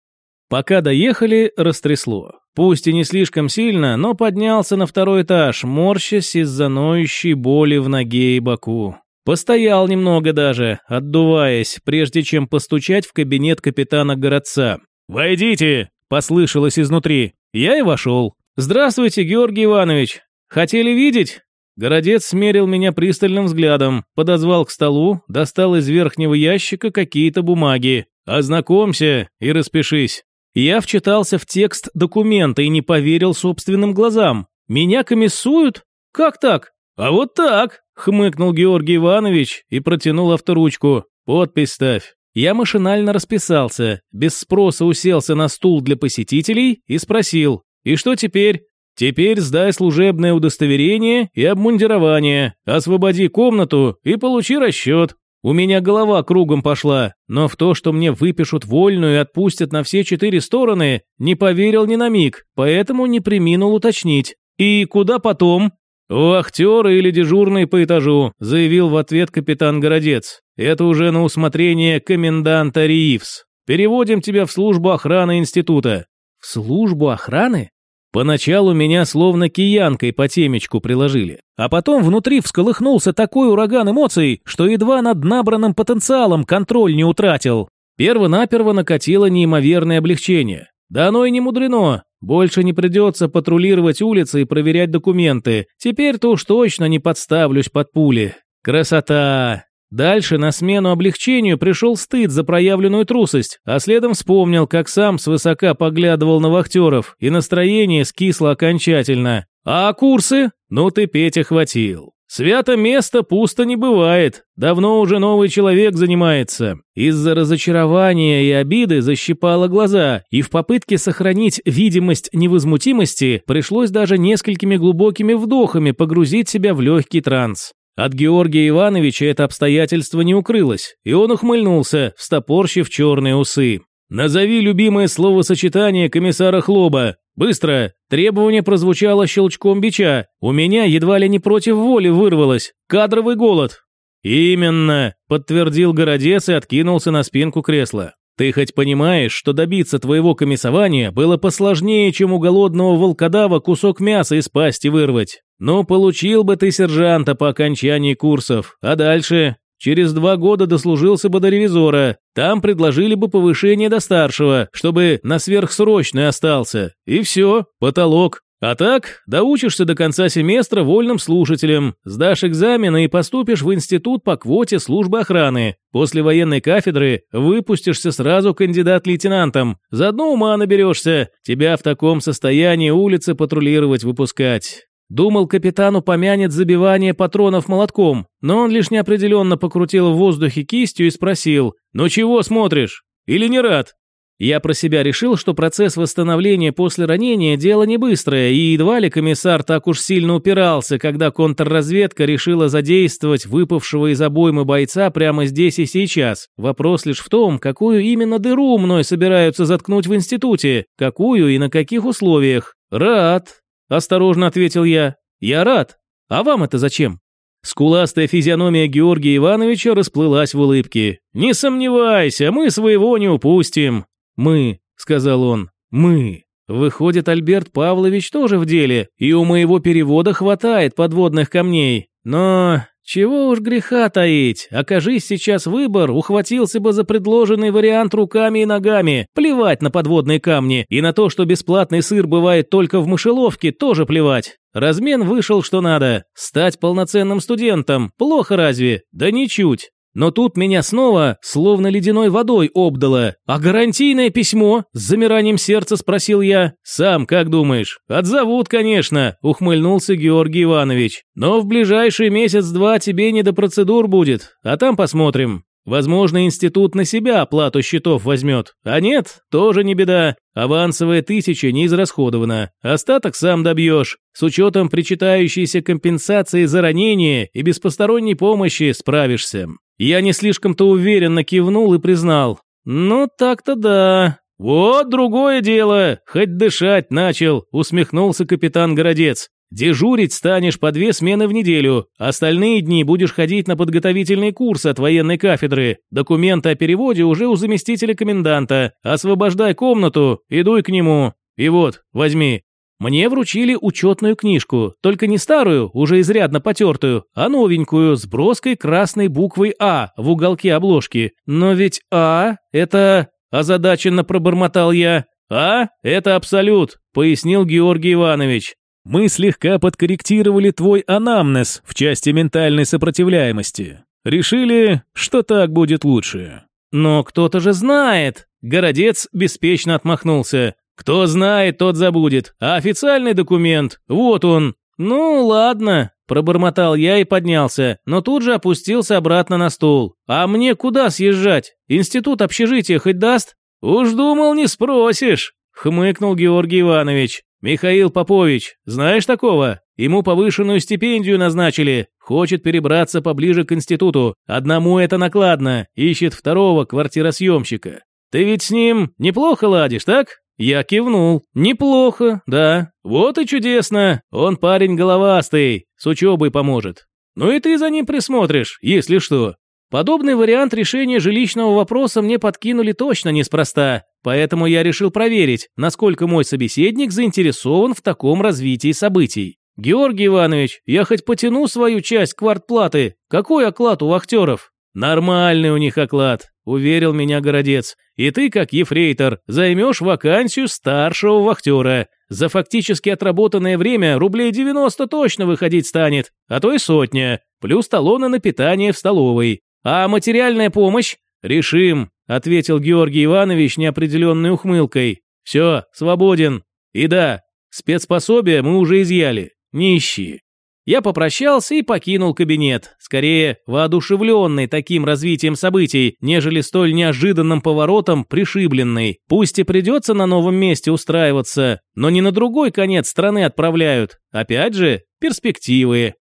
S1: Пока доехали, растрясло. Пусть и не слишком сильно, но поднялся на второй этаж, морщась из-за ноющей боли в ноге и боку. Постоял немного даже, отдуваясь, прежде чем постучать в кабинет капитана городца. «Войдите!» Послышалось изнутри. Я и вошел. «Здравствуйте, Георгий Иванович. Хотели видеть?» Городец смерил меня пристальным взглядом, подозвал к столу, достал из верхнего ящика какие-то бумаги. «Ознакомься и распишись». Я вчитался в текст документа и не поверил собственным глазам. «Меня комиссуют? Как так?» «А вот так!» — хмыкнул Георгий Иванович и протянул авторучку. «Подпись ставь». Я машинально расписался, без спроса уселся на стул для посетителей и спросил, «И что теперь?» «Теперь сдай служебное удостоверение и обмундирование, освободи комнату и получи расчет». У меня голова кругом пошла, но в то, что мне выпишут вольную и отпустят на все четыре стороны, не поверил ни на миг, поэтому не приминул уточнить. «И куда потом?» «Вахтеры или дежурный по этажу», – заявил в ответ капитан Городец. «Это уже на усмотрение коменданта Риивс. Переводим тебя в службу охраны института». «В службу охраны?» Поначалу меня словно киянкой по темечку приложили, а потом внутри всколыхнулся такой ураган эмоций, что едва над набранным потенциалом контроль не утратил. Перво-наперво накатило неимоверное облегчение. Да оно и не мудрено. Больше не придется патрулировать улицы и проверять документы. Теперь-то уж точно не подставлюсь под пули. Красота! Дальше на смену облегчению пришел стыд за проявленную трусость, а следом вспомнил, как сам свысока поглядывал на вахтеров, и настроение скисло окончательно. А курсы? Ну ты, Петя, хватил. Свято место пусто не бывает. Давно уже новый человек занимается. Из-за разочарования и обиды защипало глаза, и в попытке сохранить видимость невозмутимости пришлось даже несколькими глубокими вдохами погрузить себя в легкий транс. От Георгия Ивановича это обстоятельство не укрылось, и он ухмыльнулся, встопорщив черные усы. «Назови любимое словосочетание комиссара Хлоба. Быстро!» Требование прозвучало щелчком бича. У меня едва ли не против воли вырвалось. Кадровый голод. «Именно», – подтвердил Городец и откинулся на спинку кресла. «Ты хоть понимаешь, что добиться твоего комиссования было посложнее, чем у голодного волкодава кусок мяса из пасти вырвать? Ну, получил бы ты сержанта по окончании курсов, а дальше? Через два года дослужился бы до ревизора. Там предложили бы повышение до старшего, чтобы на сверхсрочный остался. И все, потолок. А так, доучишься до конца семестра вольным слушателем, сдашь экзамены и поступишь в институт по квоте службы охраны. После военной кафедры выпустишься сразу кандидат-лейтенантом. Заодно ума наберешься. Тебя в таком состоянии улицы патрулировать выпускать. Думал, капитан упомянет забивание патронов молотком, но он лишь неопределенно покрутил в воздухе кистью и спросил «Ну чего смотришь? Или не рад?» Я про себя решил, что процесс восстановления после ранения – дело не быстрое, и едва ли комиссар так уж сильно упирался, когда контрразведка решила задействовать выпавшего из обоймы бойца прямо здесь и сейчас. Вопрос лишь в том, какую именно дыру мной собираются заткнуть в институте, какую и на каких условиях. Рад, Осторожно ответил я. Я рад. А вам это зачем? Скуластая физиономия Георгия Ивановича расплылась в улыбке. «Не сомневайся, мы своего не упустим». «Мы», — сказал он, — «мы». Выходит, Альберт Павлович тоже в деле, и у моего перевода хватает подводных камней. Но чего уж греха таить, окажись сейчас выбор, ухватился бы за предложенный вариант руками и ногами. Плевать на подводные камни, и на то, что бесплатный сыр бывает только в мышеловке, тоже плевать. Размен вышел что надо. Стать полноценным студентом. Плохо разве? Да ничуть. Но тут меня снова словно ледяной водой обдало. «А гарантийное письмо?» – с замиранием сердца спросил я. «Сам как думаешь?» «Отзовут, конечно», – ухмыльнулся Георгий Иванович. «Но в ближайший месяц-два тебе не до процедур будет, а там посмотрим». Возможно, институт на себя оплату счетов возьмет. А нет, тоже не беда. Авансовая тысяча не израсходована. Остаток сам добьешь. С учетом причитающейся компенсации за ранение и без посторонней помощи справишься. Я не слишком-то уверенно кивнул и признал. Ну, так-то да. Вот другое дело. Хоть дышать начал, усмехнулся капитан Городец. Дежурить станешь по две смены в неделю. Остальные дни будешь ходить на подготовительные курсы от военной кафедры. Документы о переводе уже у заместителя коменданта. Освобождай комнату, идуй к нему. И вот, возьми. Мне вручили учетную книжку, только не старую, уже изрядно потертую, а новенькую, с броской красной буквой «А» в уголке обложки. Но ведь «А» — это... Озадаченно пробормотал я. «А — это абсолют», — пояснил Георгий Иванович. Мы слегка подкорректировали твой анамнез в части ментальной сопротивляемости. Решили, что так будет лучше. Но кто-то же знает. Городец беспечно отмахнулся. Кто знает, тот забудет. А официальный документ, вот он. Ну, ладно, пробормотал я и поднялся, но тут же опустился обратно на стул. А мне куда съезжать? Институт общежития хоть даст? Уж думал, не спросишь, хмыкнул Георгий Иванович. «Михаил Попович, знаешь такого? Ему повышенную стипендию назначили. Хочет перебраться поближе к институту. Одному это накладно. Ищет второго квартиросъемщика. Ты ведь с ним неплохо ладишь, так?» Я кивнул. «Неплохо, да. Вот и чудесно. Он парень головастый. С учебой поможет. Ну и ты за ним присмотришь, если что. Подобный вариант решения жилищного вопроса мне подкинули точно неспроста, поэтому я решил проверить, насколько мой собеседник заинтересован в таком развитии событий. «Георгий Иванович, я хоть потяну свою часть квартплаты. Какой оклад у вахтеров?» «Нормальный у них оклад», – уверил меня Городец. «И ты, как ефрейтор, займешь вакансию старшего вахтера. За фактически отработанное время рублей 90 точно выходить станет, а то и сотня, плюс талоны на питание в столовой. «А материальная помощь?» «Решим», — ответил Георгий Иванович неопределенной ухмылкой. «Все, свободен. И да, спецпособие мы уже изъяли. Не ищи». Я попрощался и покинул кабинет, скорее воодушевленный таким развитием событий, нежели столь неожиданным поворотом пришибленный. Пусть и придется на новом месте устраиваться, но не на другой конец страны отправляют. Опять же, перспективы.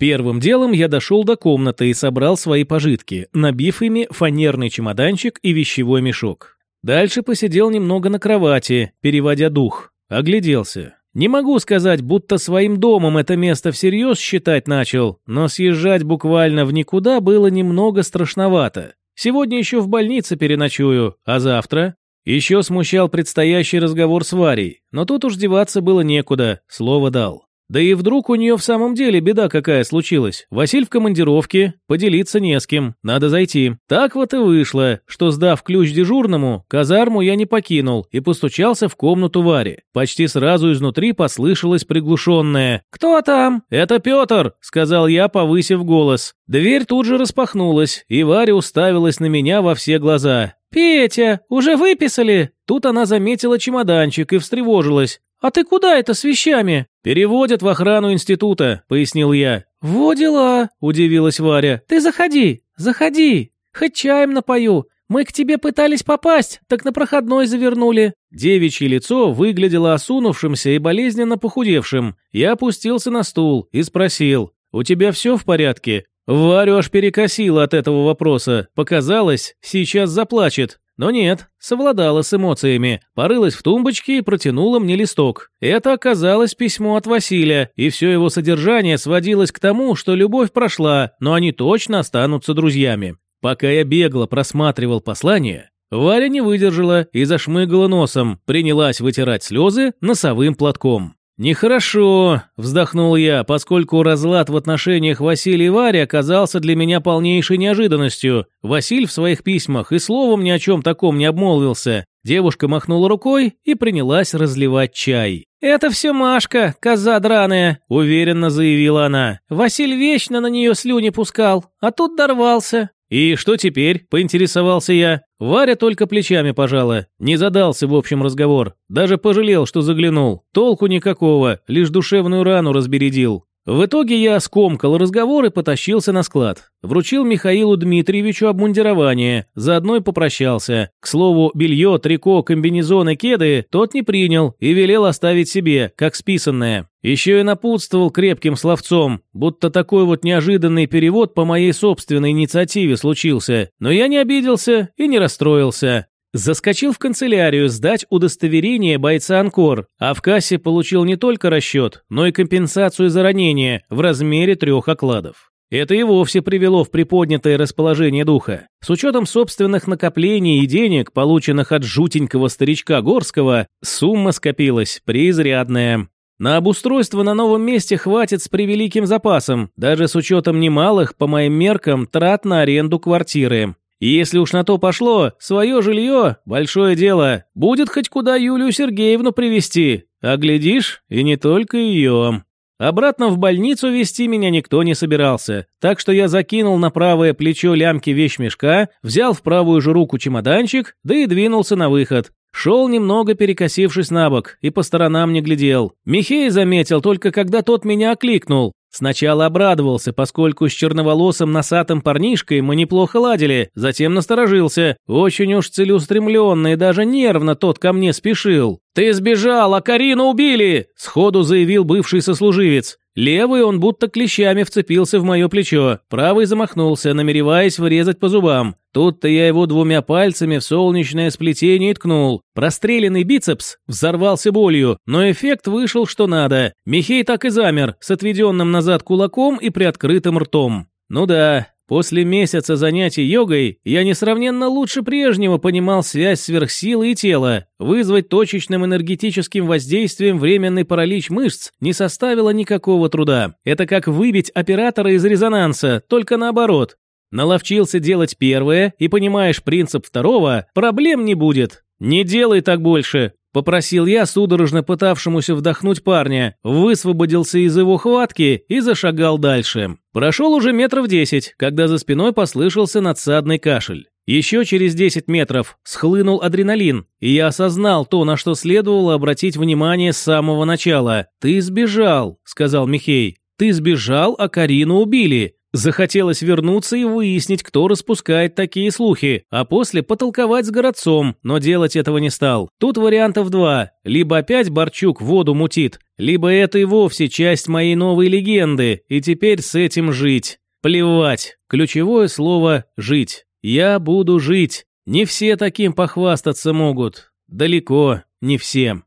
S1: Первым делом я дошел до комнаты и собрал свои пожитки, набив ими фанерный чемоданчик и вещевой мешок. Дальше посидел немного на кровати, переводя дух. Огляделся. Не могу сказать, будто своим домом это место всерьез считать начал, но съезжать буквально в никуда было немного страшновато. Сегодня еще в больнице переночую, а завтра? Еще смущал предстоящий разговор с Варей, но тут уж деваться было некуда, слово дал. Да и вдруг у нее в самом деле беда какая случилась. Василь в командировке, поделиться не с кем, надо зайти. Так вот и вышло, что сдав ключ дежурному, казарму я не покинул и постучался в комнату Вари. Почти сразу изнутри послышалось приглушенное «Кто там?» «Это Петр», — сказал я, повысив голос. Дверь тут же распахнулась, и Варя уставилась на меня во все глаза. «Петя, уже выписали?» Тут она заметила чемоданчик и встревожилась. «А ты куда это с вещами?» «Переводят в охрану института», — пояснил я. «Во дела», — удивилась Варя. «Ты заходи, заходи, хоть чаем напою. Мы к тебе пытались попасть, так на проходной завернули». Девичье лицо выглядело осунувшимся и болезненно похудевшим. Я опустился на стул и спросил, «У тебя все в порядке?» Варю аж перекосило от этого вопроса. Показалось, сейчас заплачет. Но нет, совладала с эмоциями, порылась в тумбочке и протянула мне листок. Это оказалось письмо от Василия, и все его содержание сводилось к тому, что любовь прошла, но они точно останутся друзьями. Пока я бегло просматривал послание, Валя не выдержала и зашмыгала носом, принялась вытирать слезы носовым платком. «Нехорошо», – вздохнул я, поскольку разлад в отношениях Василия и Вари оказался для меня полнейшей неожиданностью. Василь в своих письмах и словом ни о чем таком не обмолвился. Девушка махнула рукой и принялась разливать чай. «Это все Машка, коза драная», – уверенно заявила она. «Василь вечно на нее слюни пускал, а тут дорвался. «И что теперь?» – поинтересовался я. Варя только плечами пожала. Не задался в общем разговор. Даже пожалел, что заглянул. Толку никакого, лишь душевную рану разбередил. В итоге я скомкал разговор и потащился на склад. Вручил Михаилу Дмитриевичу обмундирование, заодно и попрощался. К слову, белье, трико, комбинезон и кеды тот не принял и велел оставить себе, как списанное. Еще и напутствовал крепким словцом, будто такой вот неожиданный перевод по моей собственной инициативе случился. Но я не обиделся и не расстроился. Заскочил в канцелярию сдать удостоверение бойца Анкор, а в кассе получил не только расчет, но и компенсацию за ранение в размере трех окладов. Это и вовсе привело в приподнятое расположение духа. С учетом собственных накоплений и денег, полученных от жутенького старичка Горского, сумма скопилась преизрядная. На обустройство на новом месте хватит с превеликим запасом, даже с учетом немалых, по моим меркам, трат на аренду квартиры. И если уж на то пошло, свое жилье – большое дело. Будет хоть куда Юлию Сергеевну привести, а глядишь, и не только ее. Обратно в больницу вести меня никто не собирался, так что я закинул на правое плечо лямки вещмешка, взял в правую же руку чемоданчик, да и двинулся на выход. Шел немного перекосившись на бок и по сторонам не глядел. Михей заметил только когда тот меня окликнул. Сначала обрадовался, поскольку с черноволосым носатым парнишкой мы неплохо ладили, затем насторожился. Очень уж целеустремленно и даже нервно тот ко мне спешил. «Ты сбежал, а Карину убили!» – сходу заявил бывший сослуживец. Левый он будто клещами вцепился в мое плечо, правый замахнулся, намереваясь врезать по зубам. Тут-то я его двумя пальцами в солнечное сплетение ткнул. Простреленный бицепс взорвался болью, но эффект вышел что надо. Михей так и замер, с отведенным назад кулаком и приоткрытым ртом. Ну да, После месяца занятий йогой я несравненно лучше прежнего понимал связь сверхсилы и тела. Вызвать точечным энергетическим воздействием временный паралич мышц не составило никакого труда. Это как выбить оператора из резонанса, только наоборот. Наловчился делать первое и понимаешь принцип второго, проблем не будет. Не делай так больше. Попросил я судорожно пытавшемуся вдохнуть парня, высвободился из его хватки и зашагал дальше. Прошел уже метров десять, когда за спиной послышался надсадный кашель. Еще через 10 метров схлынул адреналин, и я осознал то, на что следовало обратить внимание с самого начала. «Ты сбежал», — сказал Михей. «Ты сбежал, а Карину убили. Захотелось вернуться и выяснить, кто распускает такие слухи, а после потолковать с городцом, но делать этого не стал. Тут вариантов два. Либо опять Борчук воду мутит, либо это и вовсе часть моей новой легенды, и теперь с этим жить. Плевать. Ключевое слово «жить». Я буду жить. Не все таким похвастаться могут. Далеко не всем.